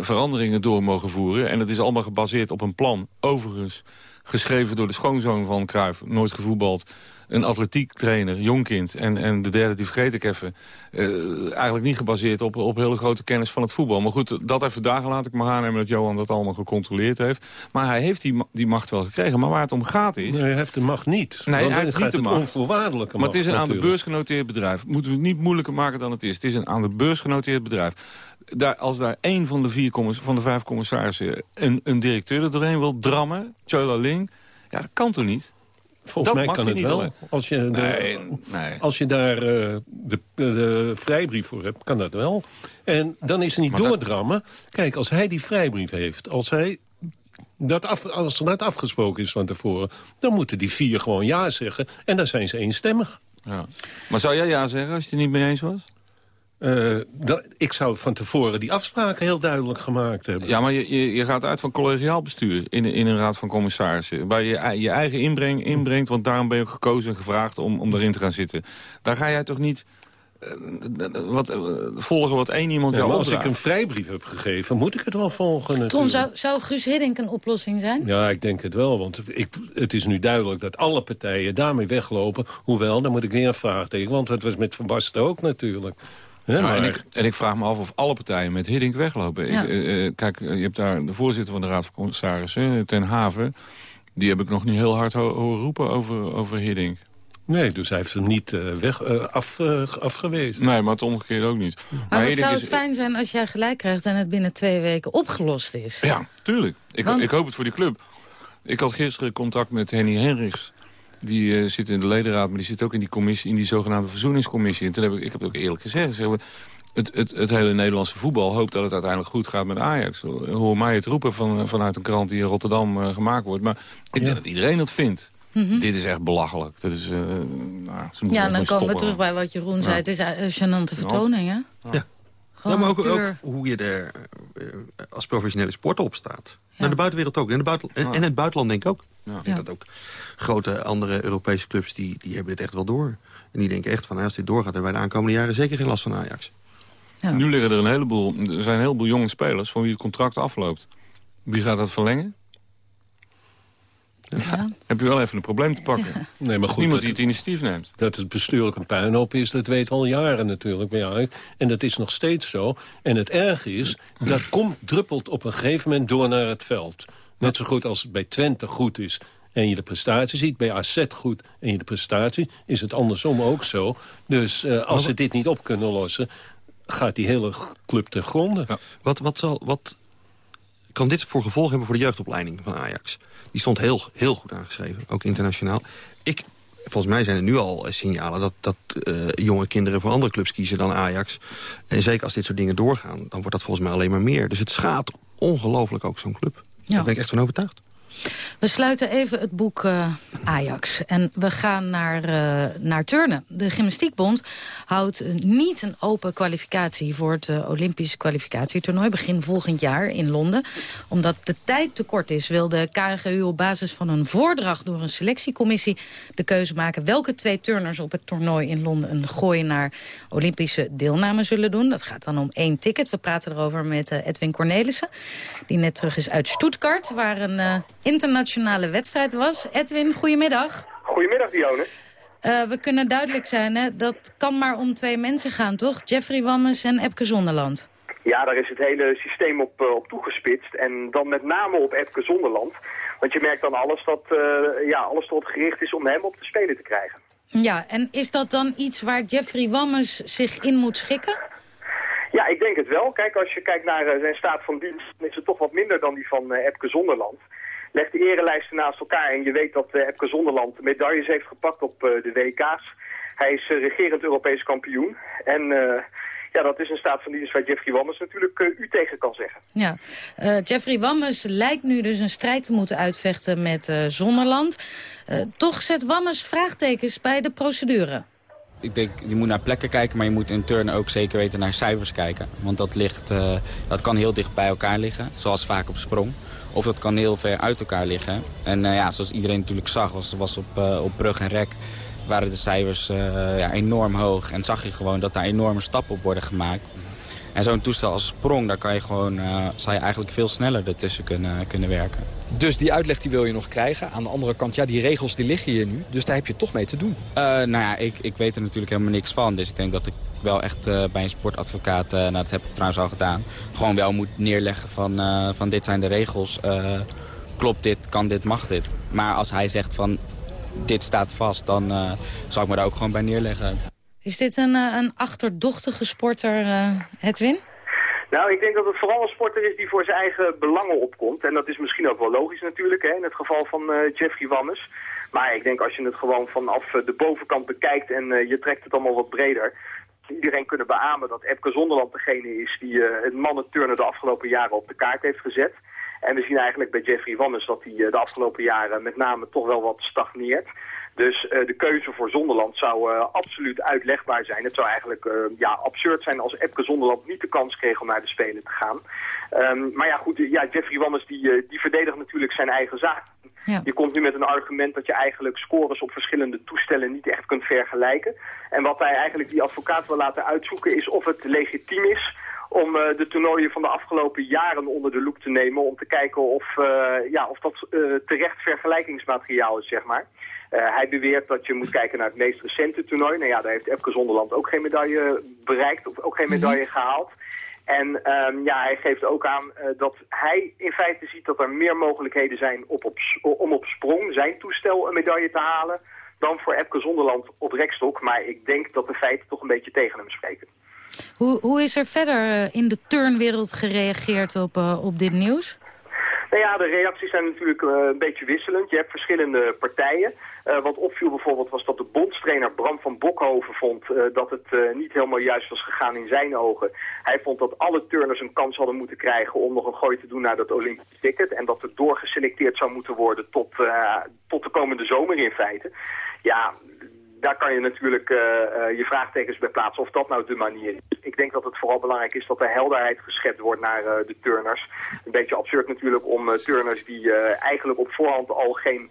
S20: veranderingen door mogen voeren. En dat is allemaal gebaseerd op een plan. Overigens geschreven door de schoonzoon van Cruijff, nooit gevoetbald. Een atletiek trainer, Jonkind. En, en de derde, die vergeet ik even. Eh, eigenlijk niet gebaseerd op, op hele grote kennis van het voetbal. Maar goed, dat even daar laat ik maar aannemen dat Johan dat allemaal gecontroleerd heeft. Maar hij heeft die, die macht wel gekregen. Maar waar het om gaat is...
S24: Nee, hij heeft de macht niet.
S20: Nee,
S24: Want
S20: hij heeft niet de macht.
S24: onvoorwaardelijke
S20: Maar het is een aan de beurs genoteerd bedrijf. Moeten we het niet moeilijker maken dan het is. Het is een aan de beurs genoteerd bedrijf. Daar, als daar één van de, vier van de vijf commissarissen... Een, een directeur er doorheen wil drammen, Chola Ling... Ja, dat kan toch niet?
S24: Volgens
S20: Dat
S24: mij kan het
S20: niet
S24: wel. Als je, de,
S20: Nee, nee.
S24: als je daar eh, de, de vrijbrief voor hebt, kan dat wel. En dan is er niet
S20: Maar dat-
S24: doordrammen. Kijk, als hij die vrijbrief heeft, als hij... Dat af, als er dat afgesproken is van tevoren... dan moeten die vier gewoon ja zeggen. En dan zijn ze eenstemmig.
S20: Ja. Maar zou jij ja zeggen als je het niet mee eens was?
S24: Eh, dat, ik zou van tevoren die afspraken heel duidelijk gemaakt hebben.
S20: Ja, maar je, je, je gaat uit van collegiaal bestuur in, in een raad van commissarissen. Waar je je eigen inbreng, inbrengt, want daarom ben je ook gekozen en gevraagd om, om daarin te gaan zitten. Daar ga jij toch niet eh, wat, eh, volgen wat één iemand
S24: Ja,
S20: jou
S24: als ik een vrijbrief heb gegeven, moet ik het wel volgen
S19: Ton, zou, zou Guus Hiddink een oplossing zijn?
S24: Ja, ik denk het wel, want ik, het is nu duidelijk dat alle partijen daarmee weglopen. Hoewel, dan moet ik weer een vraag tegen, want het was met Van Basten ook natuurlijk. Hè,
S20: Ja,
S24: maar-
S20: en, ik, en ik vraag me af of alle partijen met Hiddink weglopen.
S19: Ja.
S20: Ik, eh, eh, kijk, eh, je hebt daar de voorzitter van de Raad van Commissarissen, Ten Haven. Die heb ik nog niet heel hard ho- horen roepen over, over Hiddink.
S24: Nee, dus hij heeft hem niet eh, weg, af, afgewezen.
S20: Nee, maar het omgekeerde ook niet.
S19: Maar
S20: Hiddink
S19: zou
S20: is-
S19: het fijn zijn als jij gelijk krijgt... en het binnen twee weken opgelost is?
S20: Ja, tuurlijk. Ik,
S19: Want-
S20: ik hoop het voor die club. Ik had gisteren contact met Henny Henrichs. Die eh, zit in de ledenraad, maar die zit ook in die commissie, in die zogenaamde verzoeningscommissie. En toen heb ik, ik heb het ook eerlijk gezegd. Zeg, maar, het, het, het hele Nederlandse voetbal hoopt dat het uiteindelijk goed gaat met Ajax. Hoor mij het roepen van, vanuit een krant die in Rotterdam eh, gemaakt wordt. Maar ik denk dat iedereen dat vindt.
S19: Mhm.
S20: Dit is echt belachelijk. Dat is, eh, nou, ze moeten
S19: Ja, dan komen we terug bij wat Jeroen zei. Het is een gênante vertoning, hè?
S21: Ja. Maar ook, ook hoe je er eh, als professionele sporter op staat. Naar de buitenwereld ook. En, de buiten, en, en het buitenland denk ik ook. Ik denk dat ook grote andere Europese clubs, die, die hebben dit echt wel door. En die denken echt van, nou, als dit doorgaat, hebben wij de aankomende jaren zeker geen last van Ajax.
S20: Nu liggen er een heleboel, er zijn een heleboel jonge spelers van wie het contract afloopt. Wie gaat dat verlengen? Heb je wel even een probleem te pakken.
S24: Nee, maar goed,
S20: Niemand
S24: dat-
S20: die het initiatief neemt.
S24: Dat het bestuurlijk een puinhoop is, dat weet al jaren natuurlijk Ajax. En dat is nog steeds zo. En het erge is, dat komt, druppelt op een gegeven moment door naar het veld. Net zo goed als het bij Twente goed is en je de prestatie ziet. Bij AZ goed en je de prestatie, is het andersom ook zo. Dus eh, als ze dit niet op kunnen lossen, gaat die hele club ten gronde.
S21: Wat, wat, zal, wat kan dit voor gevolg hebben voor de jeugdopleiding van Ajax? Die stond heel, heel goed aangeschreven, ook internationaal. Ik, volgens mij zijn er nu al eh, signalen dat, dat eh, jonge kinderen voor andere clubs kiezen dan Ajax. En zeker als dit soort dingen doorgaan, dan wordt dat volgens mij alleen maar meer. Dus het schaadt ongelooflijk ook zo'n club. Daar ben ik echt van overtuigd.
S19: We sluiten even het boek eh, Ajax en we gaan naar, eh, naar turnen. De Gymnastiekbond houdt niet een open kwalificatie... voor het eh, Olympisch kwalificatietoernooi begin volgend jaar in Londen. Omdat de tijd te kort is, wil de KNGU op basis van een voordracht... door een selectiecommissie de keuze maken... welke twee turners op het toernooi in Londen een gooi naar Olympische deelname zullen doen. Dat gaat dan om één ticket. We praten erover met Edwin Cornelissen, die net terug is uit Stuttgart... waar een internationale wedstrijd was. Edwin, goedemiddag.
S25: Goedemiddag, Dionne.
S19: Eh, we kunnen duidelijk zijn, hè? dat kan maar om twee mensen gaan, toch? Jeffrey Wammes en Epke Zonderland.
S25: Ja, daar is het hele systeem op, eh, op toegespitst. En dan met name op Epke Zonderland. Want je merkt dan alles dat eh, ja, alles erop gericht is om hem op de Spelen te krijgen.
S19: Ja, en is dat dan iets waar Jeffrey Wammes zich in moet schikken?
S25: Ja, ik denk het wel. Kijk, als je kijkt naar zijn staat van dienst, is het toch wat minder dan die van Epke Zonderland. Leg de erelijsten naast elkaar en je weet dat eh, Epke Zonderland medailles heeft gepakt op eh, de WK's. Hij is eh, regerend Europees kampioen. En eh, ja, dat is een staat van dienst waar Jeffrey Wammes natuurlijk u tegen kan zeggen.
S19: Ja, Eh, Jeffrey Wammes lijkt nu dus een strijd te moeten uitvechten met eh Zonderland. Eh, toch zet Wammes vraagtekens bij de procedure.
S26: Ik denk, je moet naar plekken kijken, maar je moet in turnen ook zeker weten naar cijfers kijken. Want dat, ligt, eh, dat kan heel dicht bij elkaar liggen, zoals vaak op sprong. Of dat kan heel ver uit elkaar liggen. En eh, ja, zoals iedereen natuurlijk zag, was, was op, eh, op brug en rek waren de cijfers eh, ja, enorm hoog. En zag je gewoon dat daar enorme stappen op worden gemaakt. En zo'n toestel als sprong, daar kan je gewoon, eh zou je eigenlijk veel sneller ertussen kunnen, kunnen werken.
S27: Dus die uitleg die wil je nog krijgen. Aan de andere kant, ja, die regels die liggen hier nu. Dus daar heb je toch mee te doen.
S26: Eh, nou ja, ik, ik weet er natuurlijk helemaal niks van. Dus ik denk dat ik wel echt eh, bij een sportadvocaat, eh, nou dat heb ik trouwens al gedaan, gewoon wel moet neerleggen van, eh, van dit zijn de regels. eh, klopt dit, kan dit, mag dit. Maar als hij zegt van dit staat vast, dan eh, zal ik me daar ook gewoon bij neerleggen.
S19: Is dit een, eh, een achterdochtige sporter, eh, Edwin?
S25: Nou, ik denk dat het vooral een sporter is die voor zijn eigen belangen opkomt. En dat is misschien ook wel logisch natuurlijk, hè, in het geval van uh, Jeffrey Wammes. Maar ik denk als je het gewoon vanaf de bovenkant bekijkt en je trekt het allemaal wat breder iedereen kunnen beamen dat Epke Zonderland degene is die uh, het mannenturnen de afgelopen jaren op de kaart heeft gezet. En we zien eigenlijk bij Jeffrey Wammes dat hij de afgelopen jaren met name toch wel wat stagneert. Dus uh, de keuze voor Zonderland zou uh, absoluut uitlegbaar zijn. Het zou eigenlijk uh, ja, absurd zijn als Epke Zonderland niet de kans kreeg om naar de Spelen te gaan. Um, maar ja, goed, ja, Jeffrey Wammes die, die verdedigt natuurlijk zijn eigen zaak. Ja. Je komt nu met een argument dat je eigenlijk scores op verschillende toestellen niet echt kunt vergelijken. En wat hij eigenlijk die advocaat wil laten uitzoeken is of het legitiem is om uh, de toernooien van de afgelopen jaren onder de loep te nemen... om te kijken of, uh, ja, of dat uh, terecht vergelijkingsmateriaal is, zeg maar. Hij beweert dat je moet kijken naar het meest recente toernooi. Nou ja, daar heeft Epke Zonderland ook geen medaille bereikt, of ook geen medaille mm -hmm. gehaald. En um, ja, hij geeft ook aan dat hij in feite ziet dat er meer mogelijkheden zijn op op, om op sprong zijn toestel een medaille te halen... dan voor Epke Zonderland op rekstok. Maar ik denk dat de feiten toch een beetje tegen hem spreken.
S19: Hoe, hoe is er verder in de turnwereld gereageerd op, uh, op dit nieuws?
S25: Nou ja, de reacties zijn natuurlijk uh, een beetje wisselend. Je hebt verschillende partijen. Uh, wat opviel bijvoorbeeld was dat de bondstrainer Bram van Bokhoven vond uh, dat het niet helemaal juist was gegaan in zijn ogen. Hij vond dat alle turners een kans hadden moeten krijgen om nog een gooi te doen naar dat Olympisch ticket. En dat er doorgeselecteerd zou moeten worden tot, tot de komende zomer in feite. Ja, daar kan je natuurlijk uh, uh, je vraagtekens bij plaatsen of dat nou de manier is. Ik denk dat het vooral belangrijk is dat er helderheid geschept wordt naar uh, de turners. Een beetje absurd natuurlijk om turners die eigenlijk op voorhand al geen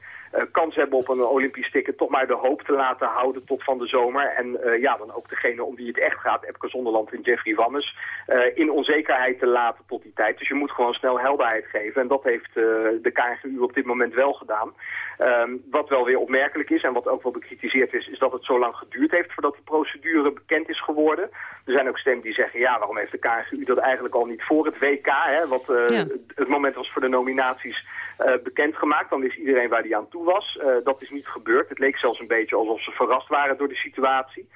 S25: kans hebben op een Olympisch ticket... toch maar de hoop te laten houden tot van de zomer. En uh, ja, dan ook degene om wie het echt gaat, Epke Zonderland en Jeffrey Wammes... Uh, in onzekerheid te laten tot die tijd. Dus je moet gewoon snel helderheid geven. En dat heeft de KNGU op dit moment wel gedaan. Um, wat wel weer opmerkelijk is en wat ook wel bekritiseerd is... is dat het zo lang geduurd heeft voordat die procedure bekend is geworden. Er zijn ook stemmen die zeggen... ja, waarom heeft de KNGU dat eigenlijk al niet voor het WK... Hè, wat ja. het moment was voor de nominaties... Uh, bekendgemaakt. Dan wist iedereen waar die aan toe was. Uh, dat is niet gebeurd. Het leek zelfs een beetje alsof ze verrast waren door de situatie.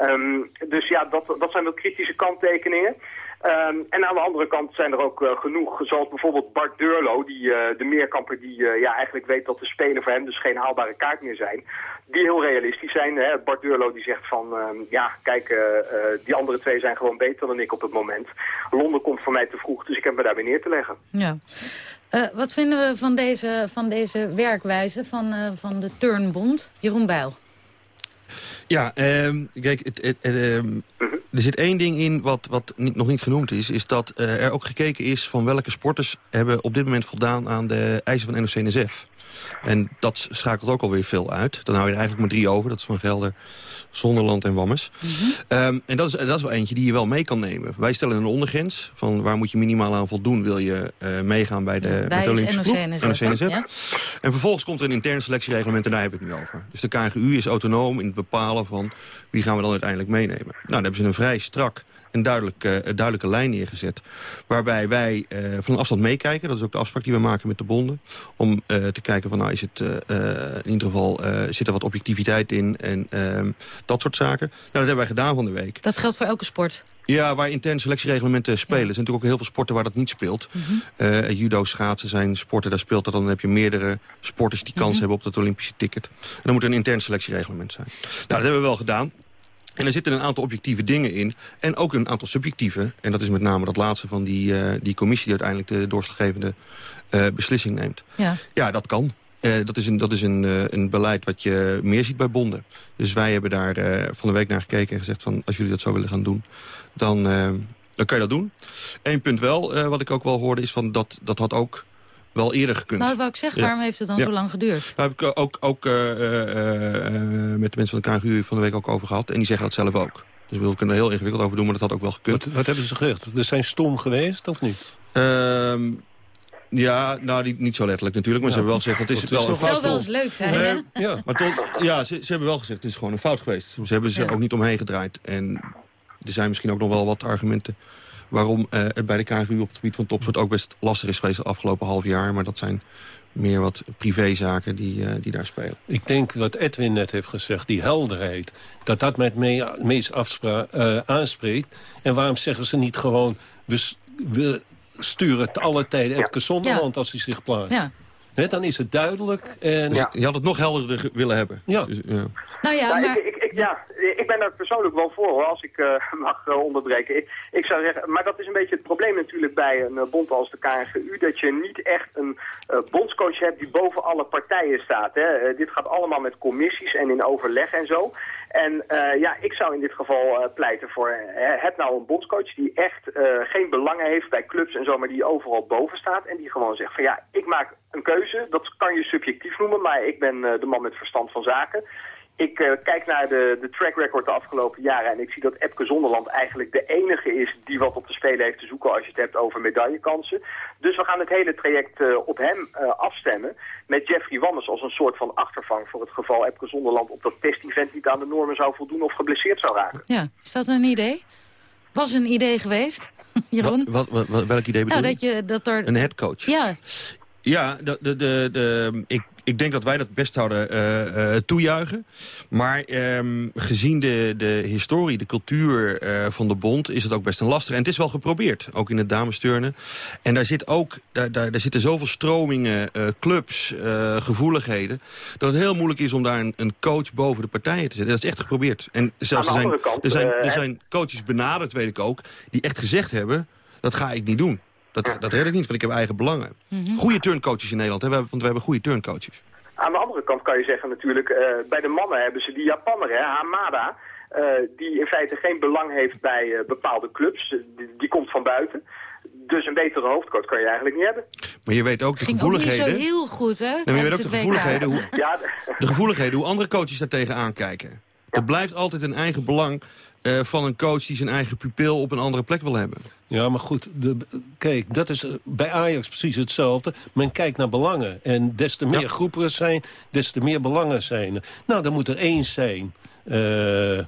S25: Um, dus ja, dat, dat zijn wel kritische kanttekeningen. Um, en aan de andere kant zijn er ook uh, genoeg, zoals bijvoorbeeld Bart Deurlo, die, de meerkamper die ja, eigenlijk weet dat de Spelen voor hem dus geen haalbare kaart meer zijn. Die heel realistisch zijn. Hè? Bart Deurlo die zegt van, um, ja kijk, die andere twee zijn gewoon beter dan ik op het moment. Londen komt voor mij te vroeg, dus ik heb me daar weer neer te leggen.
S19: Ja. Wat vinden we van deze, van deze werkwijze van, van de Turnbond? Jeroen Bijl.
S21: Ja, um, kijk, het, het, het, um, er zit één ding in wat, wat niet, nog niet genoemd is... is dat uh, er ook gekeken is van welke sporters hebben op dit moment voldaan aan de eisen van NOC-NSF. En dat schakelt ook alweer veel uit. Dan hou je er eigenlijk maar drie over. Dat is van Gelder, Zonderland en Wammes. Mm -hmm. um, en dat is, dat is wel eentje die je wel mee kan nemen. Wij stellen een ondergrens van waar moet je minimaal aan voldoen... wil je uh, meegaan bij de,
S19: ja, bij
S21: de Olympische
S19: NOC,
S21: ja. En vervolgens komt er een intern selectiereglement en daar hebben we het nu over. Dus de KNGU is autonoom in het bepalen van wie gaan we dan uiteindelijk meenemen. Nou, dan hebben ze een vrij strak een duidelijke, uh, duidelijke lijn neergezet. Waarbij wij uh, van een afstand meekijken. Dat is ook de afspraak die we maken met de bonden. Om uh, te kijken van nou is het in ieder geval zit er wat objectiviteit in. En ehm, dat soort zaken. Nou, dat hebben wij gedaan van de week.
S19: Dat geldt voor elke sport?
S21: Ja, waar interne selectiereglementen spelen. Ja. Er zijn natuurlijk ook heel veel sporten waar dat niet speelt. Mm -hmm. uh, judo, schaatsen zijn sporten, daar speelt dat. Dan heb je meerdere sporters die kans mm -hmm. hebben op dat Olympische ticket. En dan moet er een intern selectiereglement zijn. Nou, dat hebben we wel gedaan. En er zitten een aantal objectieve dingen in. En ook een aantal subjectieve. En dat is met name dat laatste van die, uh, die commissie... die uiteindelijk de doorslaggevende uh, beslissing neemt.
S19: Ja,
S21: ja dat kan. Uh, dat is, een, dat is een, uh, een beleid wat je meer ziet bij bonden. Dus wij hebben daar uh, van de week naar gekeken en gezegd... van als jullie dat zo willen gaan doen, dan, dan kan je dat doen. Eén punt wel, wat ik ook wel hoorde, is van dat, dat had ook wel eerder gekund.
S19: Nou, wou ik zeggen, ja. waarom heeft het dan ja. zo lang geduurd?
S21: Daar heb ik ook, ook uh, uh, met de mensen van de KNGU van de week ook over gehad. En die zeggen dat zelf ook. Dus we kunnen er heel ingewikkeld over doen, maar dat had ook wel gekund.
S24: Wat, wat hebben ze gezegd? Dus zijn stom geweest, of niet?
S21: Uh, ja, nou, niet, niet zo letterlijk natuurlijk, maar ja. ze hebben wel gezegd... Het is wel
S19: het zou wel eens leuk zijn, hè?
S21: ja. Maar tot, ja, ze, ze, hebben wel gezegd, het is gewoon een fout geweest. Ze hebben ze ook niet omheen gedraaid. En er zijn misschien ook nog wel wat argumenten waarom uh, het bij de KNGU op het gebied van topsport ook best lastig is geweest de afgelopen half jaar. Maar dat zijn meer wat privézaken die, uh, die daar spelen.
S24: Ik denk wat Edwin net heeft gezegd, die helderheid... dat dat mij het me meest uh, aanspreekt. En waarom zeggen ze niet gewoon... We sturen het alle tijden Epke Zonderland als hij zich plaatst.
S19: Ja.
S24: Dan is het duidelijk. En...
S21: Dus je had het nog helderder willen hebben.
S24: Ja.
S21: Dus, ja.
S19: Nou ja, maar...
S25: ik, ik, ik- ja, ik ben daar persoonlijk wel voor, hoor, als ik eh, mag eh, onderbreken. Ik, ik zou zeggen, maar dat is een beetje het probleem natuurlijk bij een eh, bond als de KNGU, dat je niet echt een eh, bondscoach hebt die boven alle partijen staat. Hè. Eh, dit gaat allemaal met commissies en in overleg en zo. En eh, ja, ik zou in dit geval eh, pleiten voor, eh, heb nou een bondscoach die echt eh, geen belangen heeft bij clubs en zo, maar die overal boven staat en die gewoon zegt van ja, ik maak een keuze, dat kan je subjectief noemen, maar ik ben eh, de man met verstand van zaken. Ik eh, kijk naar de, de track record de afgelopen jaren en ik zie dat Epke Zonderland eigenlijk de enige is die wat op de Spelen heeft te zoeken als je het hebt over medaillekansen. Dus we gaan het hele traject eh, op hem eh, afstemmen met Jeffrey Wammes als een soort van achtervang voor het geval Epke Zonderland op dat test-event niet aan de normen zou voldoen of geblesseerd zou raken.
S19: Ja, is dat een idee? Was een idee geweest, Jeroen?
S21: Wat, wat, wat- welk idee bedoel
S19: Nou,
S21: je?
S19: dat je dat er...
S21: Een headcoach?
S19: Ja,
S21: Ja, de, de, de, de, ik, ik denk dat wij dat best zouden eh, toejuichen. Maar ehm, gezien de, de historie, de cultuur eh, van de bond... is het ook best een lastig. En het is wel geprobeerd, ook in het damesturnen. En daar, zit ook, daar, daar, daar zitten zoveel stromingen, clubs, gevoeligheden... dat het heel moeilijk is om daar een, een coach boven de partijen te zetten. Dat is echt geprobeerd. En zelfs
S25: Aan
S21: er zijn,
S25: kant,
S21: er, zijn, er zijn coaches benaderd, weet ik ook... die echt gezegd hebben, dat ga ik niet doen. Dat, dat red ik niet, want ik heb eigen belangen.
S25: Mhm.
S21: Goede turncoaches in Nederland, hè, we hebben- want we hebben goede turncoaches.
S25: Aan de andere kant kan je zeggen natuurlijk, eh, bij de mannen hebben ze die Japanner, hè, Hamada, eh, die in feite geen belang heeft bij eh, bepaalde clubs. Die, die komt van buiten. Dus een betere hoofdcoach kan je eigenlijk niet hebben.
S21: Maar je weet ook de
S19: ging ook niet
S21: gevoeligheden...
S19: zo heel goed, hè?
S21: Nee, maar je weet ook de gevoeligheden, hoe,
S25: Ja,
S21: de gevoeligheden, hoe andere coaches daar tegenaan kijken. Er blijft altijd een eigen belang eh, van een coach die zijn eigen pupil op een andere plek wil hebben.
S24: Ja, maar goed, de, kijk, dat is eh, bij Ajax precies hetzelfde. Men kijkt naar belangen. En des te meer groepen er zijn, des te meer belangen zijn er. Nou, dan moet er één zijn. Eh,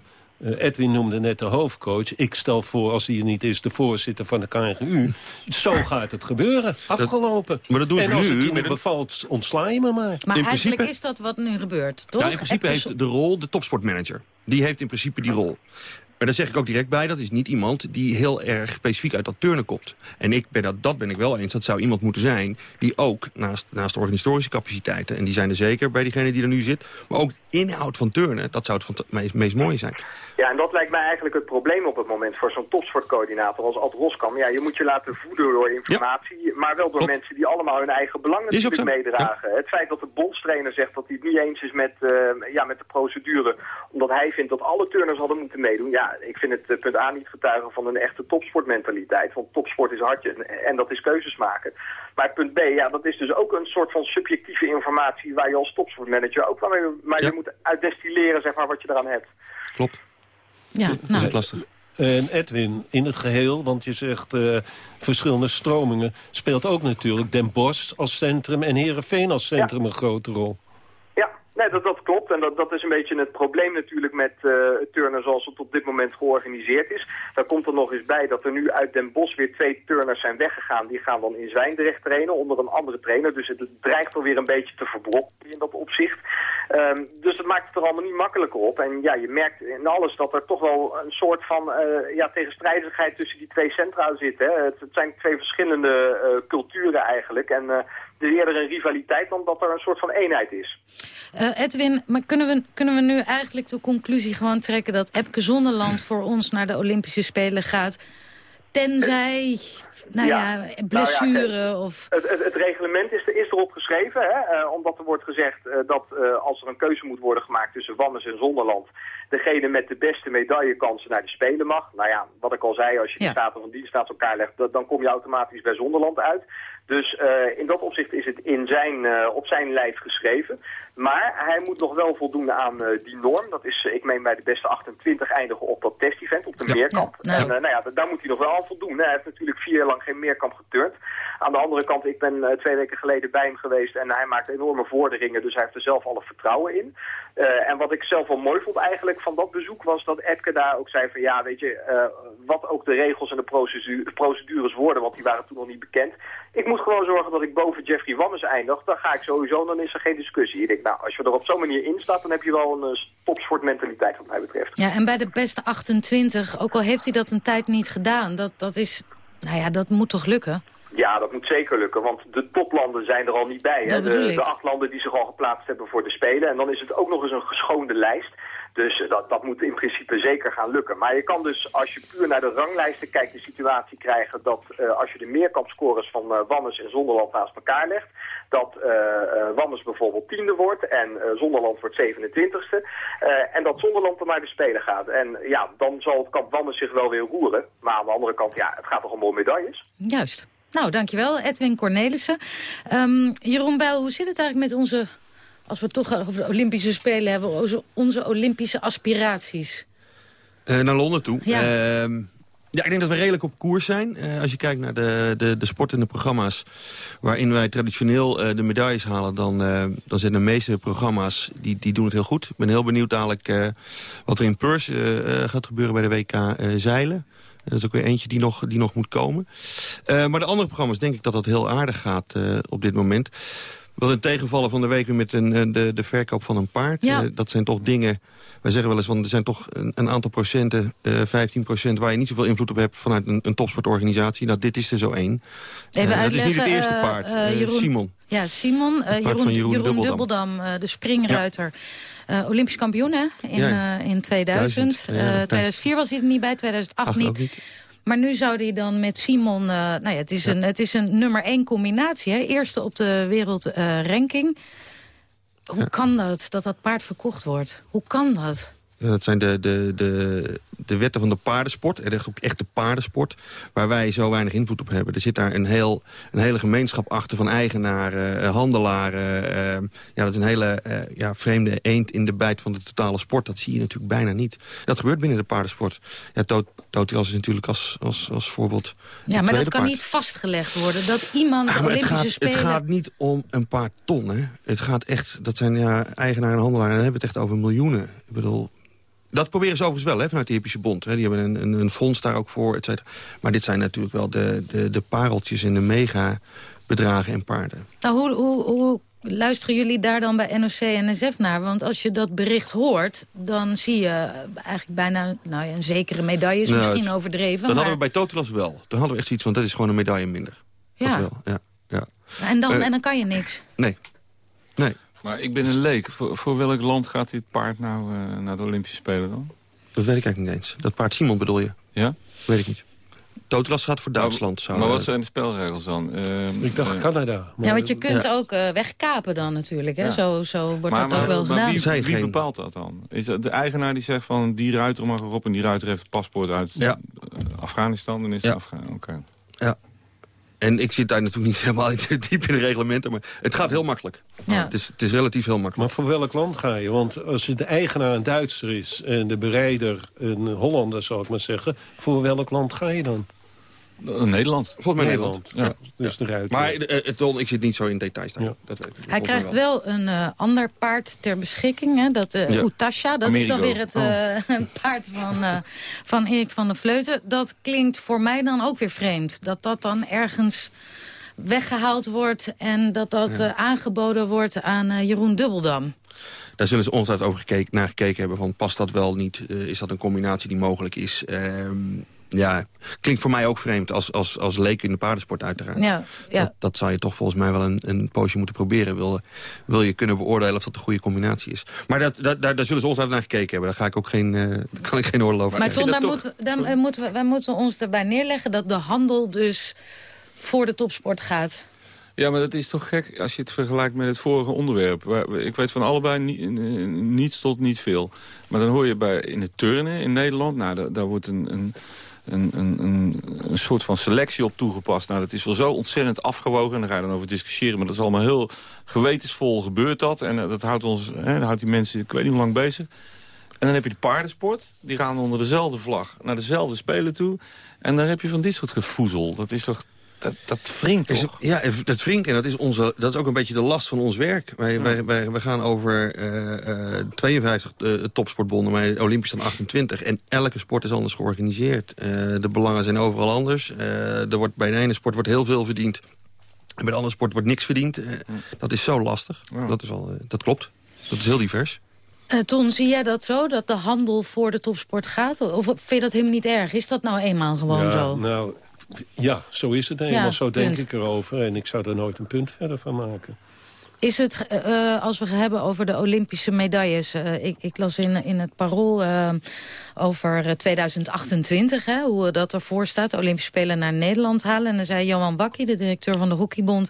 S24: Edwin noemde net de hoofdcoach. Ik stel voor, als hij er niet is, de voorzitter van de KNGU. Zo gaat het gebeuren. Afgelopen.
S21: maar dat doen ze
S24: en als
S21: nu
S24: het je niet
S21: een-
S24: bevalt, ontsla je me maar.
S19: Maar
S21: In
S19: eigenlijk
S21: principe-
S19: is dat wat nu gebeurt, toch?
S21: Ja, in principe heeft de rol de topsportmanager. Die heeft in principe die rol. Maar daar zeg ik ook direct bij, dat is niet iemand die heel erg specifiek uit dat turnen komt. En ik ben dat, dat ben ik wel eens, dat zou iemand moeten zijn... die ook naast, naast de organisatorische capaciteiten... en die zijn er zeker bij diegene die er nu zit... maar ook de inhoud van turnen, dat zou het meest, meest mooie zijn.
S25: Ja, en dat lijkt mij eigenlijk het probleem op het moment voor zo'n topsportcoördinator als Ad Roskam. Ja, je moet je laten voeden door informatie, maar wel door mensen die allemaal hun eigen belangen natuurlijk meedragen. Het feit dat de bondstrainer zegt dat hij het niet eens is met, eh, ja, met de procedure, omdat hij vindt dat alle turners hadden moeten meedoen. Ja, ik vind het eh, punt A niet getuigen van een echte topsportmentaliteit, want topsport is hardje en dat is keuzes maken. Maar punt B, ja, dat is dus ook een soort van subjectieve informatie waar je als topsportmanager ook wel mee, maar je moet uitdestilleren zeg maar wat je eraan hebt.
S21: Klopt.
S19: Ja,
S21: Dat is lastig.
S24: En Edwin, in het geheel, want je zegt eh, verschillende stromingen... speelt ook natuurlijk Den Bosch als centrum en Heerenveen als centrum een grote rol.
S25: Nee, dat, dat klopt. En dat, dat is een beetje het probleem natuurlijk met eh het turnen zoals het op dit moment georganiseerd is. Daar komt er nog eens bij dat er nu uit Den Bosch weer twee turners zijn weggegaan. Die gaan dan in Zwijndrecht trainen onder een andere trainer. Dus het dreigt alweer een beetje te verbrokkelen in dat opzicht. Ehm, dus het maakt het er allemaal niet makkelijker op. En ja, je merkt in alles dat er toch wel een soort van eh, ja, tegenstrijdigheid tussen die twee centra zit. Hè. Het, zijn twee verschillende eh, culturen eigenlijk. En eh het is eerder een rivaliteit dan dat er een soort van eenheid is.
S19: Eh, Edwin, maar kunnen we, kunnen we nu eigenlijk de conclusie gewoon trekken... dat Epke Zonderland voor ons naar de Olympische Spelen gaat... tenzij, nou ja, blessure
S25: Nou ja,
S19: of...
S25: Het, het, het reglement is, is erop geschreven, hè, eh, omdat er wordt gezegd eh, dat als er een keuze moet worden gemaakt tussen Wammes en Zonderland, degene met de beste medaillekansen naar de Spelen mag. Nou ja, wat ik al zei, als je die staten van dienst naast elkaar legt, dat- dan kom je automatisch bij Zonderland uit. Dus eh, in dat opzicht is het in zijn, eh, op zijn lijf geschreven. Maar hij moet nog wel voldoen aan eh, die norm. Dat is, ik meen bij de beste 28 eindigen op dat test-event, op de meerkamp.
S19: Ja, nou.
S25: En nou ja, daar moet hij nog wel aan voldoen. Hij heeft natuurlijk vier jaar lang geen meerkamp geturnd. Aan de andere kant, ik ben twee weken geleden bij hem geweest en hij maakt enorme vorderingen. Dus hij heeft er zelf alle vertrouwen in. En wat ik zelf wel mooi vond eigenlijk van dat bezoek was dat Edke daar ook zei van ja, weet je, wat ook de regels en de procedu- procedures worden, want die waren toen nog niet bekend. Ik moet gewoon zorgen dat ik boven Jeffrey Wammes eindig. Dan ga ik sowieso, dan is er geen discussie. Ik denk, nou, als je er op zo'n manier in staat, dan heb je wel een uh, topsportmentaliteit wat mij betreft.
S19: Ja, en bij de beste 28, ook al heeft hij dat een tijd niet gedaan... dat, dat is Nou ja, dat moet toch lukken?
S25: Ja, dat moet zeker lukken, want de toplanden zijn er al niet bij. Hè? De, de, acht landen die zich al geplaatst hebben voor de Spelen. En dan is het ook nog eens een geschoonde lijst. Dus dat, dat moet in principe zeker gaan lukken. Maar je kan dus, als je puur naar de ranglijsten kijkt, de situatie krijgen dat uh, als je de meerkampscores van uh, en Zonderland naast elkaar legt, dat uh, bijvoorbeeld tiende wordt en Zonderland wordt 27ste. en dat Zonderland dan naar de Spelen gaat. En ja, dan zal het kamp Wanners zich wel weer roeren. Maar aan de andere kant, ja, het gaat toch om medailles.
S19: Juist. Nou, dankjewel, Edwin Cornelissen. Um, Jeroen Bijl, hoe zit het eigenlijk met onze als we het toch over de Olympische Spelen hebben... onze, onze Olympische aspiraties?
S21: Uh, naar Londen toe. Ja. Uh, ja, ik denk dat we redelijk op koers zijn. Uh, als je kijkt naar de, de, de sport en de programma's... waarin wij traditioneel uh, de medailles halen... dan, dan zijn de meeste programma's, die, die doen het heel goed. Ik ben heel benieuwd dadelijk wat er in Perth gaat gebeuren bij de WK zeilen. Dat is ook weer eentje die nog, die nog moet komen. maar de andere programma's denk ik dat dat heel aardig gaat op dit moment. Wel een tegenvallen van de week met een, de, de verkoop van een paard. Ja. Uh, dat zijn toch dingen... Wij zeggen wel eens, want er zijn toch een, een aantal procenten, uh, 15 procent... waar je niet zoveel invloed op hebt vanuit een, een topsportorganisatie. Nou, dit is er zo één.
S19: Uh,
S21: dat is niet het eerste paard.
S19: Jeroen,
S21: Simon.
S19: Ja, Simon. Jeroen,
S21: van Jeroen,
S19: Jeroen
S21: Dubbeldam,
S19: Dubbeldam de springruiter. Ja. Olympisch kampioen hè? In, ja. in 2000. 2004 was hij er niet bij, 2008
S21: Ach,
S19: niet. Maar nu zou hij dan met Simon... Uh, nou ja, het is, ja. Een, het is een nummer één combinatie. Hè? Eerste op de wereldranking. Uh, Hoe ja. kan dat, dat dat paard verkocht wordt? Hoe kan dat?
S21: Dat zijn de, de, de, de wetten van de paardensport. Er is ook echt de paardensport. Waar wij zo weinig invloed op hebben. Er zit daar een, heel, een hele gemeenschap achter van eigenaren, uh, handelaren. Uh, ja, dat is een hele uh, ja, vreemde eend in de bijt van de totale sport. Dat zie je natuurlijk bijna niet. Dat gebeurt binnen de paardensport. Ja, Totilas is natuurlijk als, als, als voorbeeld.
S19: Ja, maar dat kan paard. niet vastgelegd worden. Dat iemand Olympische
S21: het gaat,
S19: Spelen...
S21: Het gaat niet om een paar ton. Hè. Het gaat echt, dat zijn ja, eigenaren en handelaren. En dan hebben we het echt over miljoenen. Ik bedoel, dat proberen ze overigens wel hè, vanuit de Hippische Bond. Hè. Die hebben een, een, een, fonds daar ook voor, et cetera. Maar dit zijn natuurlijk wel de, de, de pareltjes en de mega bedragen en paarden.
S19: Nou, hoe, hoe, hoe luisteren jullie daar dan bij NOC en NSF naar? Want als je dat bericht hoort, dan zie je eigenlijk bijna nou, een zekere medaille is
S21: nou,
S19: misschien
S21: het,
S19: overdreven.
S21: Dat maar... hadden we bij Totalas wel. Dan hadden we echt iets van, dat is gewoon een medaille minder.
S19: Ja.
S21: Dat wel, ja. ja.
S19: En, dan,
S21: uh,
S19: en dan kan je niks?
S21: Nee. Nee.
S20: Maar ik ben een leek. Voor, voor welk land gaat dit paard nou uh, naar de Olympische Spelen dan?
S21: Dat weet ik eigenlijk niet eens. Dat paard Simon bedoel je?
S20: Ja?
S21: Weet ik niet. Totalas gaat voor Duitsland.
S20: Maar, maar wat zijn de spelregels dan? Uh,
S24: ik dacht uh, Canada.
S19: Ja, want je kunt ja. ook uh, wegkapen dan natuurlijk. Hè? Ja. Zo, zo wordt
S20: maar,
S19: dat
S20: maar,
S19: ook wel
S20: maar
S19: gedaan.
S20: Wie, wie bepaalt dat dan? Is dat de eigenaar die zegt van die ruiter mag erop... en die ruiter heeft het paspoort uit
S21: ja.
S20: Afghanistan? Dan is
S21: ja.
S20: het Afghanistan. Okay.
S21: Ja. En ik zit daar natuurlijk niet helemaal in, diep in de reglementen... maar het gaat heel makkelijk.
S19: Ja.
S21: Het, is, het is relatief heel makkelijk.
S24: Maar voor welk land ga je? Want als de eigenaar een Duitser is... en de bereider een Hollander, zou ik maar zeggen... voor welk land ga je dan?
S20: Nederland.
S21: Volgens mij Nederland.
S24: Nederland. Ja. Dus
S21: ja.
S24: eruit.
S21: Maar uh, het, ik zit niet zo in details daar.
S24: Ja.
S21: Dat weet ik.
S19: Hij krijgt wel, wel een uh, ander paard ter beschikking. Hè? Dat uh,
S21: Ja.
S19: Utasha, dat
S20: Amerigo.
S19: is dan weer het uh, paard van, uh, van Erik van der Vleuten. Dat klinkt voor mij dan ook weer vreemd. Dat dat dan ergens weggehaald wordt... en dat dat
S21: Ja.
S19: uh, aangeboden wordt aan uh, Jeroen Dubbeldam.
S21: Daar zullen ze ongetwijfeld over gekeken, naar gekeken hebben van past dat wel niet? Uh, is dat een combinatie die mogelijk is? Ehm, ja, klinkt voor mij ook vreemd als, als, als leek in de paardensport uiteraard.
S19: Ja, ja.
S21: Dat, dat zou je toch volgens mij wel een, een poosje moeten proberen. Wil, wil je kunnen beoordelen of dat de goede combinatie is. Maar dat, dat, daar, daar zullen ze ongetwijfeld naar gekeken hebben. Daar, ga ik ook geen, uh, daar kan ik geen oordeel over
S19: Maar. Ton, daar moeten, daar eh, moeten we, wij moeten ons erbij neerleggen... dat de handel dus voor de topsport gaat.
S20: Ja, maar dat is toch gek als je het vergelijkt met het vorige onderwerp. Waar- Ik weet van allebei ni- niets tot niet veel. Maar dan hoor je bij in het turnen in Nederland... nou, daar, daar wordt een, een, een, een, een, soort van selectie op toegepast. Nou, dat is wel zo ontzettend afgewogen. En daar ga je dan over discussiëren. Maar dat is allemaal heel gewetensvol gebeurt dat. En eh, dat houdt, ons, hè, dat houdt die mensen, ik weet niet hoe lang bezig. En dan heb je de paardensport. Die gaan onder dezelfde vlag naar dezelfde spelen toe. En dan heb je van dit soort gevoezel. Dat is toch... Dat, dat wringt
S21: Is ja, dat wringt en dat is, onze, dat is ook een beetje de last van ons werk. Wij, wij, wij, wij gaan over eh, eh, 52 eh, topsportbonden, maar Olympisch dan 28. En elke sport is anders georganiseerd. Eh, de belangen zijn overal anders. Eh, er wordt, bij de ene sport wordt heel veel verdiend. En bij de andere sport wordt niks verdiend. Eh, Dat is zo lastig.
S20: Ja.
S21: Dat, is eh, dat klopt. Dat is heel divers.
S19: Eh, Ton, zie jij dat zo, dat de handel voor de topsport gaat? Of vind je dat helemaal niet erg? Is dat nou eenmaal gewoon
S24: ja,
S19: zo?
S24: Nou, Ja, zo is het.
S19: Ja,
S24: zo denk
S19: punt.
S24: ik erover. En ik zou er nooit een punt verder van maken.
S19: Is het, eh, eh, als we het hebben over de Olympische medailles... eh, ik, ik las in, in het Parool over eh, 2028, hè, hoe dat ervoor staat. De Olympische Spelen naar Nederland halen. En dan zei Johan Bakkie, de directeur van de Hockeybond...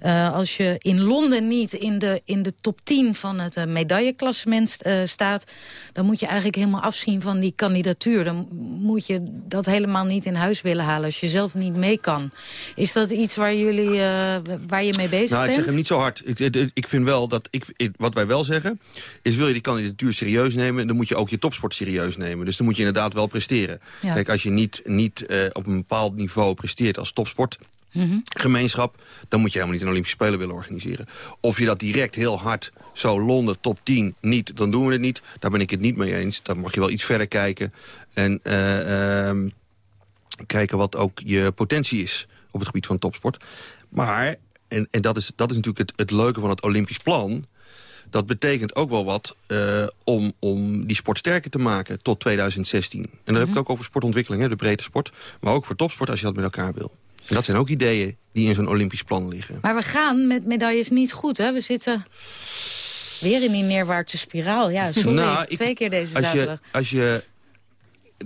S19: eh, als je in Londen niet in de, in de top 10 van het eh, medailleklassement eh, staat... dan moet je eigenlijk helemaal afzien van die kandidatuur. Dan moet je dat helemaal niet in huis willen halen... als je zelf niet mee kan. Is dat iets waar, jullie, eh, waar je mee bezig
S21: Nou, ik
S19: bent?
S21: zeg hem niet zo hard. Ik, ik, ik vind wel dat... Ik- wat wij wel zeggen, is wil je die kandidatuur serieus nemen... dan moet je ook je topsport serieus nemen. Dus dan moet je inderdaad wel presteren.
S19: Ja.
S21: Kijk, als je niet, niet eh, op een bepaald niveau presteert als topsport...
S19: Mhm.
S21: gemeenschap, dan moet je helemaal niet een Olympische Spelen willen organiseren. Of je dat direct heel hard, zo Londen, top 10, niet, dan doen we het niet. Daar ben ik het niet mee eens. Dan mag je wel iets verder kijken. En eh, ehm, kijken wat ook je potentie is op het gebied van topsport. Maar, en, en dat, is, dat is natuurlijk het, het leuke van het Olympisch plan... dat betekent ook wel wat eh, om, om die sport sterker te maken tot 2016. En dan heb ik het ook over sportontwikkeling, hè, de breedte sport. Maar ook voor topsport als je dat met elkaar wil. En dat zijn ook ideeën die in zo'n Olympisch plan liggen.
S19: Maar we gaan met medailles niet goed, hè? We zitten weer in die neerwaartse spiraal. Ja, sorry,
S21: Nou, ik-
S19: twee keer deze
S21: als
S19: zaterdag.
S21: je, als je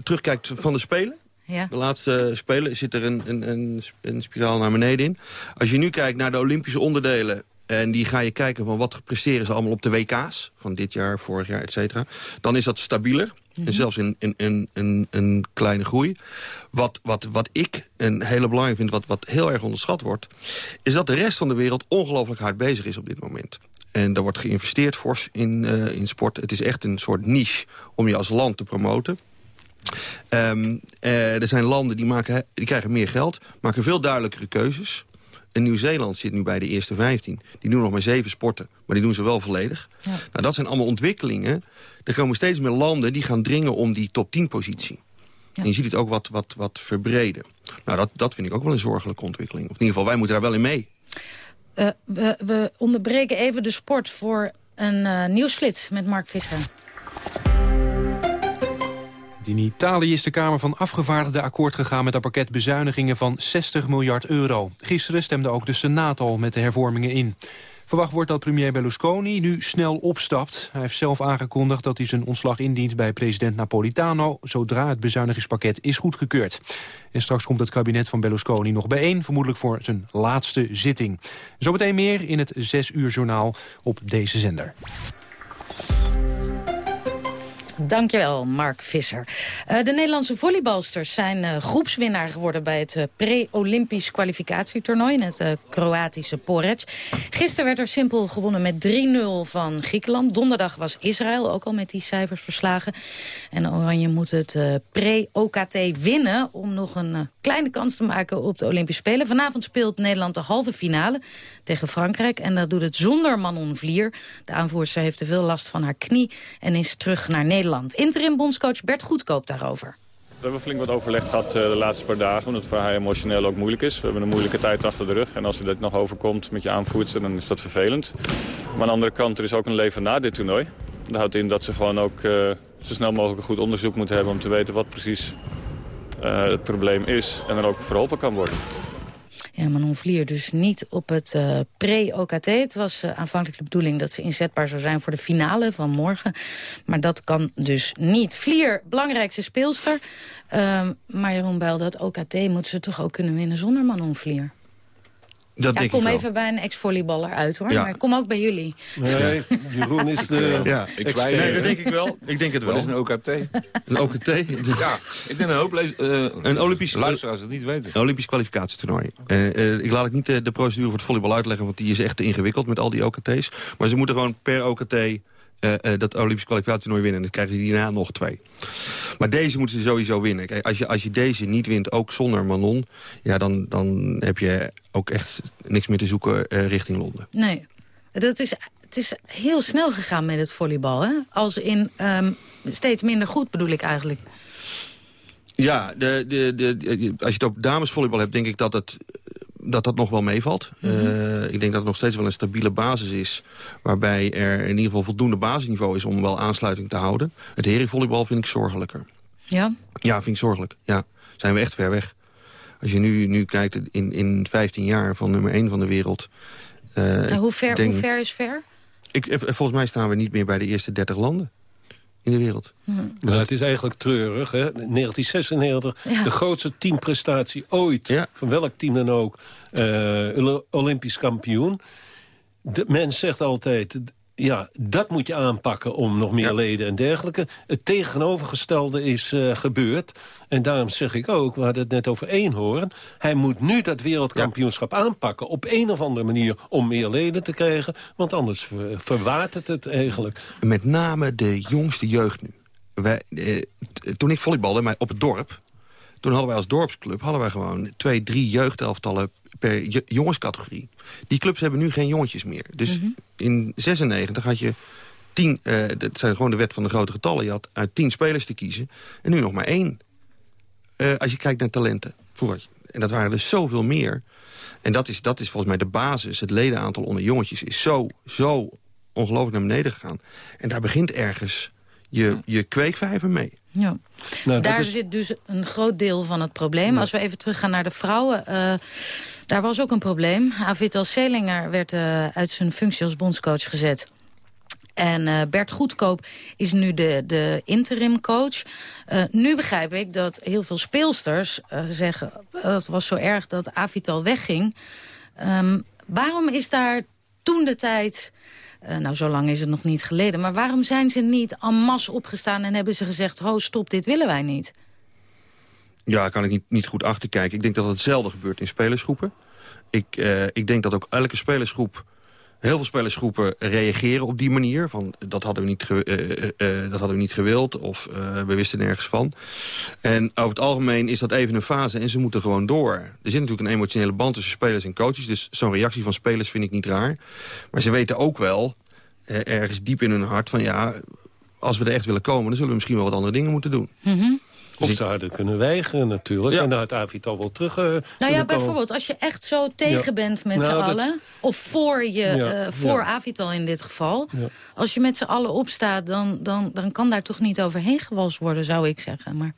S21: terugkijkt van de Spelen...
S19: Ja.
S21: De laatste Spelen zit er een, een, een, een spiraal naar beneden in. Als je nu kijkt naar de Olympische onderdelen... en die ga je kijken van wat presteren ze allemaal op de WK's... van dit jaar, vorig jaar, et cetera... dan is dat stabieler. En zelfs in, in, in, in een kleine groei. Wat, wat, wat ik een hele belangrijk vind, wat, wat heel erg onderschat wordt... is dat de rest van de wereld ongelooflijk hard bezig is op dit moment. En daar wordt geïnvesteerd fors in, eh, in sport. Het is echt een soort niche om je als land te promoten. Ehm, eh, er zijn landen die, maken, die krijgen meer geld, maken veel duidelijkere keuzes. En Nieuw-Zeeland zit nu bij de eerste 15. Die doen nog maar zeven sporten, maar die doen ze wel volledig. Nou, dat zijn allemaal ontwikkelingen. Er komen steeds meer landen die gaan dringen om die top 10 positie. En je ziet het ook wat, wat, wat verbreden. Nou, dat, dat vind ik ook wel een zorgelijke ontwikkeling. Of in ieder geval, wij moeten daar wel in mee.
S19: Eh, we, we onderbreken even de sport voor een eh, nieuwsflits met Mark Visser.
S2: In Italië is de Kamer van Afgevaardigden akkoord gegaan met een pakket bezuinigingen van 60 miljard euro. Gisteren stemde ook de Senaat al met de hervormingen in. Verwacht wordt dat premier Berlusconi nu snel opstapt. Hij heeft zelf aangekondigd dat hij zijn ontslag indient bij president Napolitano... zodra het bezuinigingspakket is goedgekeurd. En straks komt het kabinet van Berlusconi nog bijeen... vermoedelijk voor zijn laatste zitting. Zometeen meer in het 6 uur journaal op deze zender.
S19: Dankjewel, Mark Visser. Eh, de Nederlandse volleybalsters zijn eh, groepswinnaar geworden... bij het eh, pre-Olympisch kwalificatietoernooi in het Kroatische Porec. Gisteren werd er simpel gewonnen met 3-0 van Griekenland. Donderdag was Israël ook al met die cijfers verslagen. En Oranje moet het pre-OKT winnen... om nog een kleine kans te maken op de Olympische Spelen. Vanavond speelt Nederland de halve finale tegen Frankrijk. En dat doet het zonder Manon Vlier. De aanvoerster heeft te veel last van haar knie en is terug naar Nederland. Interim bondscoach Bert Goedkoop daarover.
S28: We hebben flink wat overlegd gehad eh, de laatste paar dagen, omdat het voor haar emotioneel ook moeilijk is. We hebben een moeilijke tijd achter de rug en als je dat nog overkomt met je aanvoerster, dan is dat vervelend. Maar aan de andere kant, er is ook een leven na dit toernooi. Dat houdt in dat ze gewoon ook eh, zo snel mogelijk een goed onderzoek moeten hebben om te weten wat precies eh, het probleem is en er ook verholpen kan worden.
S19: Ja, Manon Vlier dus niet op het eh, pre-OKT. Het was eh, aanvankelijk de bedoeling dat ze inzetbaar zou zijn voor de finale van morgen. Maar dat kan dus niet. Vlier, belangrijkste speelster. Ehm, maar Jeroen Bijl, dat OKT moet ze toch ook kunnen winnen zonder Manon Vlier?
S21: Dat
S19: ja,
S21: denk
S19: kom
S21: ik
S19: even bij een ex-volleyballer uit, hoor.
S21: Ja.
S19: Maar kom ook bij jullie.
S24: Nee, Jeroen is de
S21: Ja,
S24: expert.
S21: nee, dat denk ik wel. Ik denk het wel.
S20: Wat is een OKT?
S21: Een OKT?
S20: Ja, ik denk een hoop eh,
S21: Een Olympisch,
S20: luisteraars het niet weten.
S21: Een Olympisch kwalificatietoernooi. Eh, eh, ik laat ik niet de, de procedure voor het volleybal uitleggen... want die is echt te ingewikkeld met al die OKT's. Maar ze moeten gewoon per OKT eh, eh, dat Olympisch kwalificatietoernooi winnen. En dan krijgen ze hierna nog twee. Maar deze moeten ze sowieso winnen. Kijk, als, je, als je deze niet wint, ook zonder Manon... Ja, dan, dan heb je ook echt niks meer te zoeken eh, richting Londen.
S19: Nee, dat is, het is heel snel gegaan met het volleybal. Hè? Als in ehm, steeds minder goed, bedoel ik eigenlijk.
S21: Ja, de, de, de, de- als je het op damesvolleybal hebt, denk ik dat het, dat, dat nog wel meevalt. Eh, ik denk dat het nog steeds wel een stabiele basis is... waarbij er in ieder geval voldoende basisniveau is om wel aansluiting te houden. Het herenvolleybal vind ik zorgelijker.
S19: Ja?
S21: Ja, vind ik zorgelijk. Ja, zijn we echt ver weg. Als je nu, nu kijkt in, in 15 jaar van nummer 1 van de wereld... Uh,
S19: nou, hoe, ver, denk, hoe ver is ver?
S21: Ik, volgens mij staan we niet meer bij de eerste 30 landen in de wereld.
S24: Hmm. Nou, het is eigenlijk treurig. Hè? 1996, de grootste teamprestatie ooit. Van welk team dan ook. Uh, Olympisch kampioen. De mens zegt altijd, ja, dat moet je aanpakken om nog meer leden en dergelijke. Het tegenovergestelde is uh, gebeurd. En daarom zeg ik ook, we hadden het net over eenhoorn... hij moet nu dat wereldkampioenschap aanpakken... op een of andere manier om meer leden te krijgen. Want anders ver, het het eigenlijk.
S21: Met name de jongste jeugd nu. Wij, eh, toen ik volleybalde maar op het dorp... toen hadden wij als dorpsclub hadden wij gewoon twee, drie jeugdelftallen per jongenscategorie. Die clubs hebben nu geen jongetjes meer. Dus mhm. in 96 had je tien, uh, dat zijn gewoon de wet van de grote getallen. Je had uit tien spelers te kiezen. En nu nog maar één. Uh, als je kijkt naar talenten. Vroeger. En dat waren er zoveel meer. En dat is, dat is volgens mij de basis. Het ledenaantal onder jongetjes is zo, zo ongelooflijk naar beneden gegaan. En daar begint ergens je, je kweekvijver mee.
S19: Ja. Nou, Daar zit dus een groot deel van het probleem. Als we even teruggaan naar de vrouwen... Uh, daar was ook een probleem. Avital Selinger werd uh, uit zijn functie als bondscoach gezet. En uh, Bert Goedkoop is nu de, de interim coach. Uh, nu begrijp ik dat heel veel speelsters zeggen... het was zo erg dat Avital wegging. Um, waarom is daar toen de tijd... nou, zo lang is het nog niet geleden. Maar waarom zijn ze niet en masse opgestaan en hebben ze gezegd... ho, stop, dit willen wij niet?
S21: Ja, kan ik niet, niet goed achterkijken. Ik denk dat het zelden gebeurt in spelersgroepen. Ik, uh, ik denk dat ook elke spelersgroep heel veel spelersgroepen reageren op die manier. Van, dat, hadden we niet ge, uh, uh, dat hadden we niet gewild of we wisten nergens van. En over het algemeen is dat even een fase en ze moeten gewoon door. Er zit natuurlijk een emotionele band tussen spelers en coaches. Dus zo'n reactie van spelers vind ik niet raar. Maar ze weten ook wel, ergens diep in hun hart... van ja, als we er echt willen komen... dan zullen we misschien wel wat andere dingen moeten doen.
S19: Mm
S24: of ze hadden kunnen weigeren natuurlijk. Ja. En dan had Avital al wel terug uh,
S19: Nou ja, bijvoorbeeld als je echt zo tegen bent met nou, z'n allen... of voor, je, ja. uh, voor Avital in dit geval... als je met z'n allen opstaat, dan, dan, dan kan daar toch niet overheen gewalst worden, zou ik zeggen. Maar...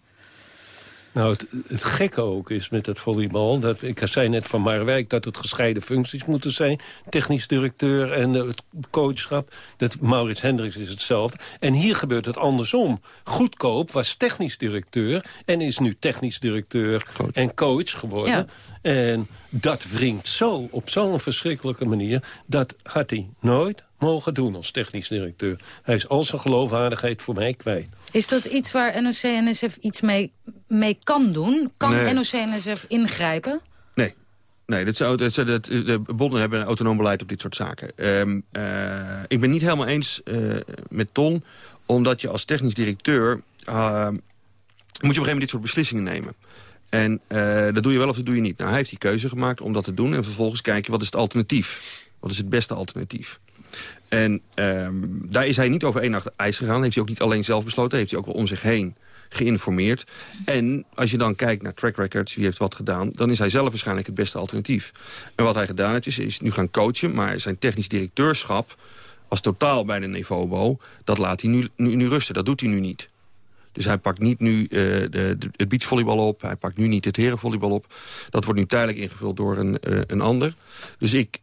S24: Nou, het, het, gekke ook is met het volleybal... Dat, ik zei net van Marwijk dat het gescheiden functies moeten zijn. Technisch directeur en het coachschap. Dat Maurits Hendricks is hetzelfde. En hier gebeurt het andersom. Goedkoop was technisch directeur... en is nu technisch directeur en coach geworden. En dat wringt zo op zo'n verschrikkelijke manier... dat had hij nooit mogen doen als technisch directeur. Hij is al zijn geloofwaardigheid voor mij kwijt.
S19: Is dat iets waar NOC-NSF iets mee, mee kan doen? Kan nee. NOC-NSF ingrijpen?
S21: Nee. Nee, dat zou, dat, dat, de bonden hebben een autonoom beleid op dit soort zaken. Um, uh, ik ben niet helemaal eens uh, met Ton, omdat je als technisch directeur... Uh, moet je op een gegeven moment dit soort beslissingen nemen. En uh, dat doe je wel of dat doe je niet. Nou, hij heeft die keuze gemaakt om dat te doen. En vervolgens kijken, wat is het alternatief? Wat is het beste alternatief? En um, daar is hij niet over één nacht ijs gegaan. Heeft hij ook niet alleen zelf besloten. Heeft hij ook wel om zich heen geïnformeerd. En als je dan kijkt naar track records, wie heeft wat gedaan... dan is hij zelf waarschijnlijk het beste alternatief. En wat hij gedaan heeft, is, is nu gaan coachen... maar zijn technisch directeurschap als totaal bij de Nevobo... dat laat hij nu, nu, rusten. Dat doet hij nu niet. Dus hij pakt niet nu uh, de, het beachvolleybal op. Hij pakt nu niet het herenvolleybal op. Dat wordt nu tijdelijk ingevuld door een, uh, een ander. Dus ik,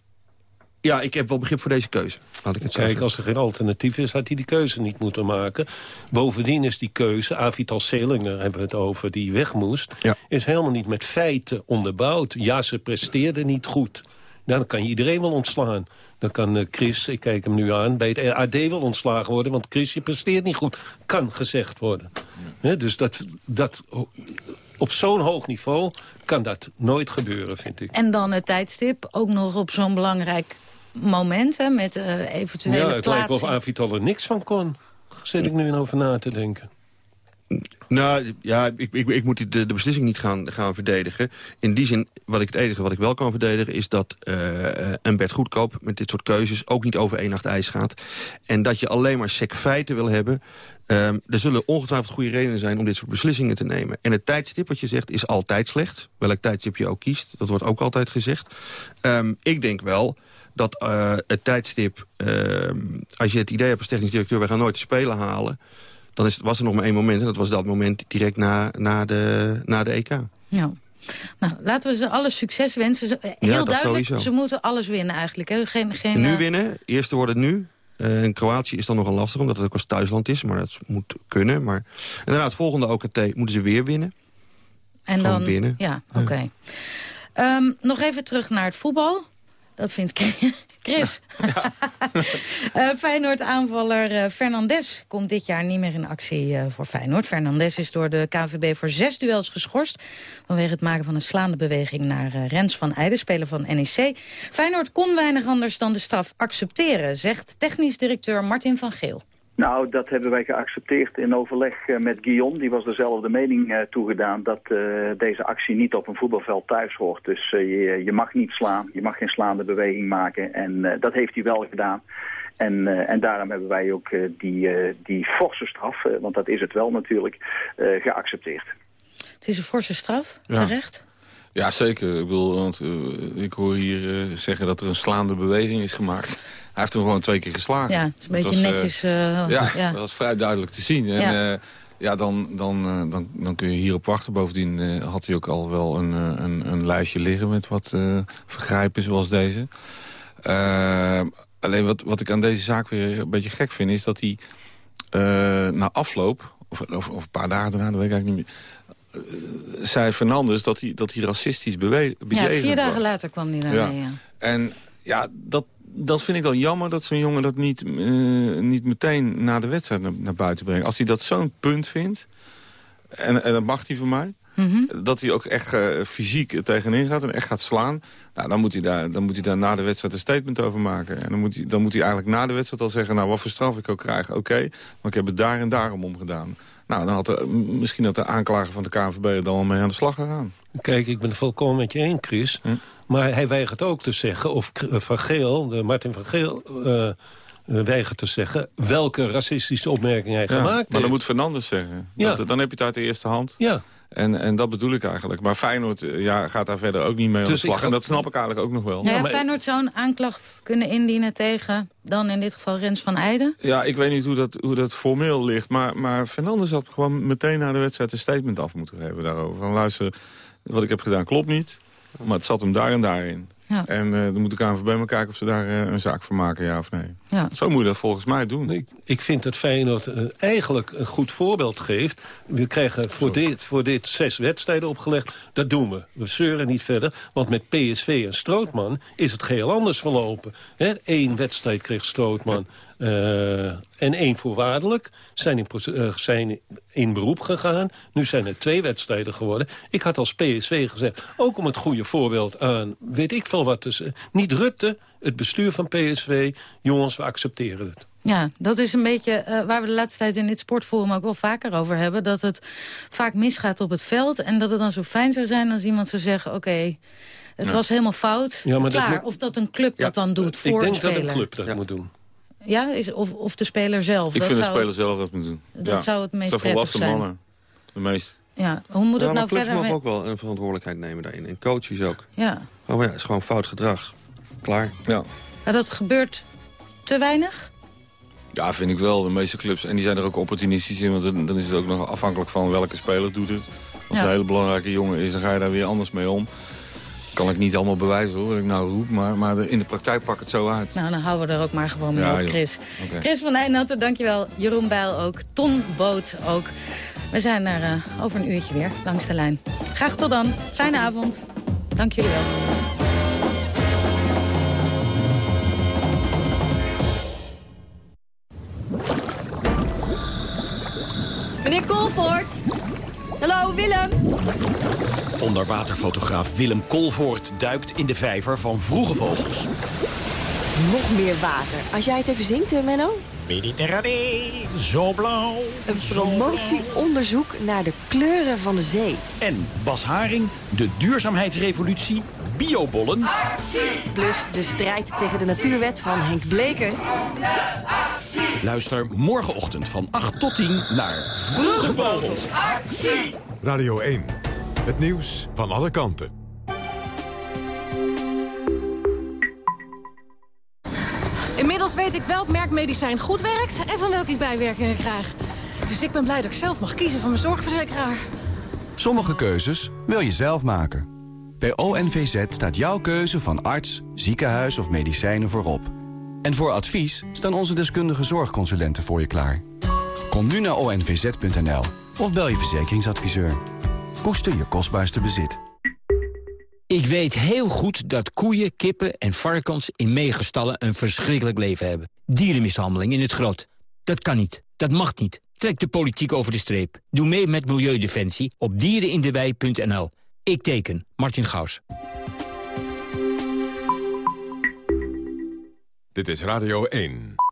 S21: ja, ik heb wel begrip voor deze keuze. Laat ik het
S24: Kijk, als er geen alternatief is, had hij die keuze niet moeten maken. Bovendien is die keuze, Avital Selinger hebben we het over, die weg moest... is helemaal niet met feiten onderbouwd. Ja, ze presteerde niet goed. Dan kan je iedereen wel ontslaan. Dan kan uh, Chris, ik kijk hem nu aan, bij het AD wel ontslagen worden... want Chris, je presteert niet goed. Kan gezegd worden. dus dat, dat, op zo'n hoog niveau kan dat nooit gebeuren, vind ik.
S19: En dan het tijdstip, ook nog op zo'n belangrijk momenten met uh, eventuele Ja,
S24: het lijkt of Avital er niks van kon. Zit ik nu over na te denken.
S21: Nou, ja, ik, ik, ik moet de, de, beslissing niet gaan, gaan verdedigen. In die zin, wat ik het enige wat ik wel kan verdedigen... is dat uh, en Bert Goedkoop met dit soort keuzes ook niet over één nacht ijs gaat. En dat je alleen maar sec feiten wil hebben. Um, er zullen ongetwijfeld goede redenen zijn om dit soort beslissingen te nemen. En het tijdstip wat je zegt is altijd slecht. Welk tijdstip je ook kiest, dat wordt ook altijd gezegd. Um, ik denk wel dat uh, het tijdstip... Uh, als je het idee hebt als technisch directeur... we gaan nooit de Spelen halen... dan is, was er nog maar één moment. En dat was dat moment direct na, na, de, na de EK.
S19: Ja. Nou, laten we ze alle succes wensen. Ze- Heel
S21: dat
S19: duidelijk,
S21: sowieso.
S19: ze moeten alles winnen eigenlijk. Hè? Geen, geen,
S21: nu
S19: eh,
S21: winnen, eerste wordt het nu. Eh, en Kroatië is dan nogal lastig, omdat het ook als thuisland is. Maar dat moet kunnen. Maar inderdaad, volgende OKT moeten ze weer winnen.
S19: En
S21: Gewoon
S19: dan,
S21: binnen.
S19: Ja, oké. Ehm, nog even terug naar het voetbal. Dat vindt Chris. Eh, Feyenoord-aanvaller eh, Fernandes komt dit jaar niet meer in actie eh, voor Feyenoord. Fernandes is door de KVB voor zes duels geschorst... vanwege het maken van een slaande beweging naar Rens van Eijden, speler van NEC. Feyenoord kon weinig anders dan de straf accepteren... zegt technisch directeur Martin van Geel.
S29: Nou, dat hebben wij geaccepteerd in overleg eh, met Guillaume. Die was dezelfde mening eh, toegedaan dat eh, deze actie niet op een voetbalveld thuis hoort. Dus eh, je, je mag niet slaan, je mag geen slaande beweging maken. En eh, dat heeft hij wel gedaan. En, eh, en daarom hebben wij ook die, eh, die forse straf, eh, want dat is het wel natuurlijk, eh, geaccepteerd.
S19: Het is een forse straf, terecht?
S20: Ja, zeker. Ik, bedoel, want, ik hoor hier zeggen dat er een slaande beweging is gemaakt. Hij heeft hem gewoon twee keer geslagen.
S19: Ja, het is een beetje
S20: was, eh,
S19: netjes. eh,
S20: ja,
S19: ja.
S20: dat was vrij duidelijk te zien. En,
S19: Ja.
S20: ja. ja, dan, dan, eh, dan, dan kun je hierop wachten. Bovendien eh, had hij ook al wel een, eh, een, een lijstje liggen met wat eh, vergrijpen zoals deze. Eh, alleen wat, wat ik aan deze zaak weer een beetje gek vind... is dat hij eh, na afloop, of, of, of een paar dagen daarna, dat weet ik eigenlijk niet meer... eh, zei Fernandes dat hij, dat hij racistisch bewe-
S19: ja,
S20: bejegend
S19: vier dagen
S20: was.
S19: later kwam hij
S20: Ja.
S19: daarmee. Ja.
S20: En ja, dat, dat vind ik dan jammer dat zo'n jongen dat niet, eh, niet meteen na de wedstrijd naar, naar buiten brengt. Als hij dat zo'n punt vindt, en, en dat mag hij van mij...
S19: Mhm.
S20: dat hij ook echt eh, fysiek tegenin gaat en echt gaat slaan... Nou, dan, moet hij daar, dan moet hij daar na de wedstrijd een statement over maken. En dan moet, hij, dan moet hij eigenlijk na de wedstrijd al zeggen... nou, wat voor straf ik ook krijg, oké, maar ik heb het daar en daarom om gedaan. Nou, dan had er, misschien had de aanklager van de KNVB er dan wel mee aan de slag gegaan.
S24: Kijk, ik ben het volkomen met je eens, Chris.
S20: Hm.
S24: Maar hij weigert ook te zeggen, of eh, Van Geel, de Martin van Geel... eh, eh, weigert te zeggen welke racistische opmerking hij
S20: Ja,
S24: gemaakt
S20: maar
S24: heeft.
S20: dan moet Fernandes zeggen.
S24: Ja.
S20: Dat, dan heb je het uit de eerste hand.
S24: Ja.
S20: En, en dat bedoel ik eigenlijk. Maar Feyenoord ja, gaat daar verder ook niet mee aan
S24: Dus
S20: de
S24: ik
S20: slag.
S24: ga-
S20: En dat snap ik eigenlijk ook nog wel.
S19: Ja, ja, Feyenoord zou een aanklacht kunnen indienen tegen... dan in dit geval Rens van Eijden.
S20: Ja, ik weet niet hoe dat, hoe dat formeel ligt. Maar, maar Fernandes had gewoon meteen na de wedstrijd een statement af moeten geven daarover. Van luister, wat ik heb gedaan klopt niet. Maar het zat hem daar en daarin.
S19: Ja.
S20: En eh, dan moet de KNVB maar kijken of ze daar eh, een zaak van maken, ja of nee.
S19: Ja.
S20: Zo moet je dat volgens mij doen.
S24: Ik, ik vind dat Feyenoord eh, eigenlijk een goed voorbeeld geeft. We krijgen voor dit, voor dit zes wedstrijden opgelegd. Dat doen we. We zeuren niet verder. Want met PSV en Strootman is het geheel anders verlopen. Hè, Eén wedstrijd kreeg Strootman eh, en één voorwaardelijk. Zijn in, eh, zijn in beroep gegaan. Nu zijn er twee wedstrijden geworden. Ik had als PSV gezegd, ook om het goede voorbeeld aan... weet ik veel wat tussen. Niet Rutte, het bestuur van PSV. Jongens, we accepteren het.
S19: Ja, dat is een beetje eh, waar we de laatste tijd in dit sportforum ook wel vaker over hebben. Dat het vaak misgaat op het veld. En dat het dan zo fijn zou zijn als iemand zou zeggen... oké, het
S24: Ja.
S19: was helemaal fout,
S24: Ja, maar dat
S19: klaar.
S24: moet-
S19: Of dat een club dat dan doet voor
S24: ik denk
S19: een
S24: dat een club dat moet doen.
S19: Ja, is, of, of de speler zelf.
S20: Ik
S19: dat
S20: vind de speler zelf dat moet doen.
S19: dat
S20: Ja.
S19: zou het meest
S20: Dat
S19: prettig
S20: volwassen
S19: zijn.
S20: mannen. De meest.
S19: Ja, hoe moet
S21: Ja,
S19: het
S21: maar
S19: nou
S21: clubs
S19: verder...
S21: mogen
S19: met-
S21: ook wel een verantwoordelijkheid nemen daarin. En coaches ook.
S19: Ja,
S21: Oh, maar ja, het is gewoon fout gedrag. Klaar.
S20: Ja.
S19: maar dat gebeurt te weinig?
S20: Ja, vind ik wel. De meeste clubs. En die zijn er ook opportunistisch in. Want dan dan is het ook nog afhankelijk van welke speler doet het. Als
S19: Ja.
S20: het een hele belangrijke jongen is, dan ga je daar weer anders mee om. Kan ik niet allemaal bewijzen hoor, wat ik nou roep. Maar, maar in de praktijk pakt het zo uit.
S19: Nou, dan houden we er ook maar gewoon mee
S20: Ja,
S19: op. Chris. Chris van Nijnatten, dankjewel. Jeroen Bijl ook. Ton Boot ook. We zijn er eh, over een uurtje weer langs de lijn. Graag tot dan. Fijne avond. Dank jullie wel.
S30: Willem.
S31: Onderwaterfotograaf Willem Kolvoort duikt in de vijver van vroege vogels.
S30: Nog meer water. Als jij het even zingt, Menno.
S31: Mediterranee, zo blauw.
S30: Een promotieonderzoek naar de kleuren van de zee.
S31: En Bas Haring, de duurzaamheidsrevolutie, biobollen.
S30: Plus de strijd tegen de natuurwet van Henk Bleker.
S31: Luister morgenochtend van 8 tot 10 naar Vroege Vogels.
S32: Radio 1. Het nieuws van alle kanten.
S33: Inmiddels weet ik welk merk medicijn goed werkt en van welke ik bijwerkingen krijg. Dus ik ben blij dat ik zelf mag kiezen van mijn zorgverzekeraar.
S34: Sommige keuzes wil je zelf maken. Bij ONVZ staat jouw keuze van arts, ziekenhuis of medicijnen voorop. En voor advies staan onze deskundige zorgconsulenten voor je klaar. Kom nu naar onvz.nl of bel je verzekeringsadviseur. Koester je kostbaarste bezit.
S35: Ik weet heel goed dat koeien, kippen en varkens in megastallen een verschrikkelijk leven hebben. Dierenmishandeling in het groot. Dat kan niet. Dat mag niet. Trek de politiek over de streep. Doe mee met Milieudefensie op dierenindewei.nl. Ik teken. Martin Gaus.
S32: Dit is Radio 1.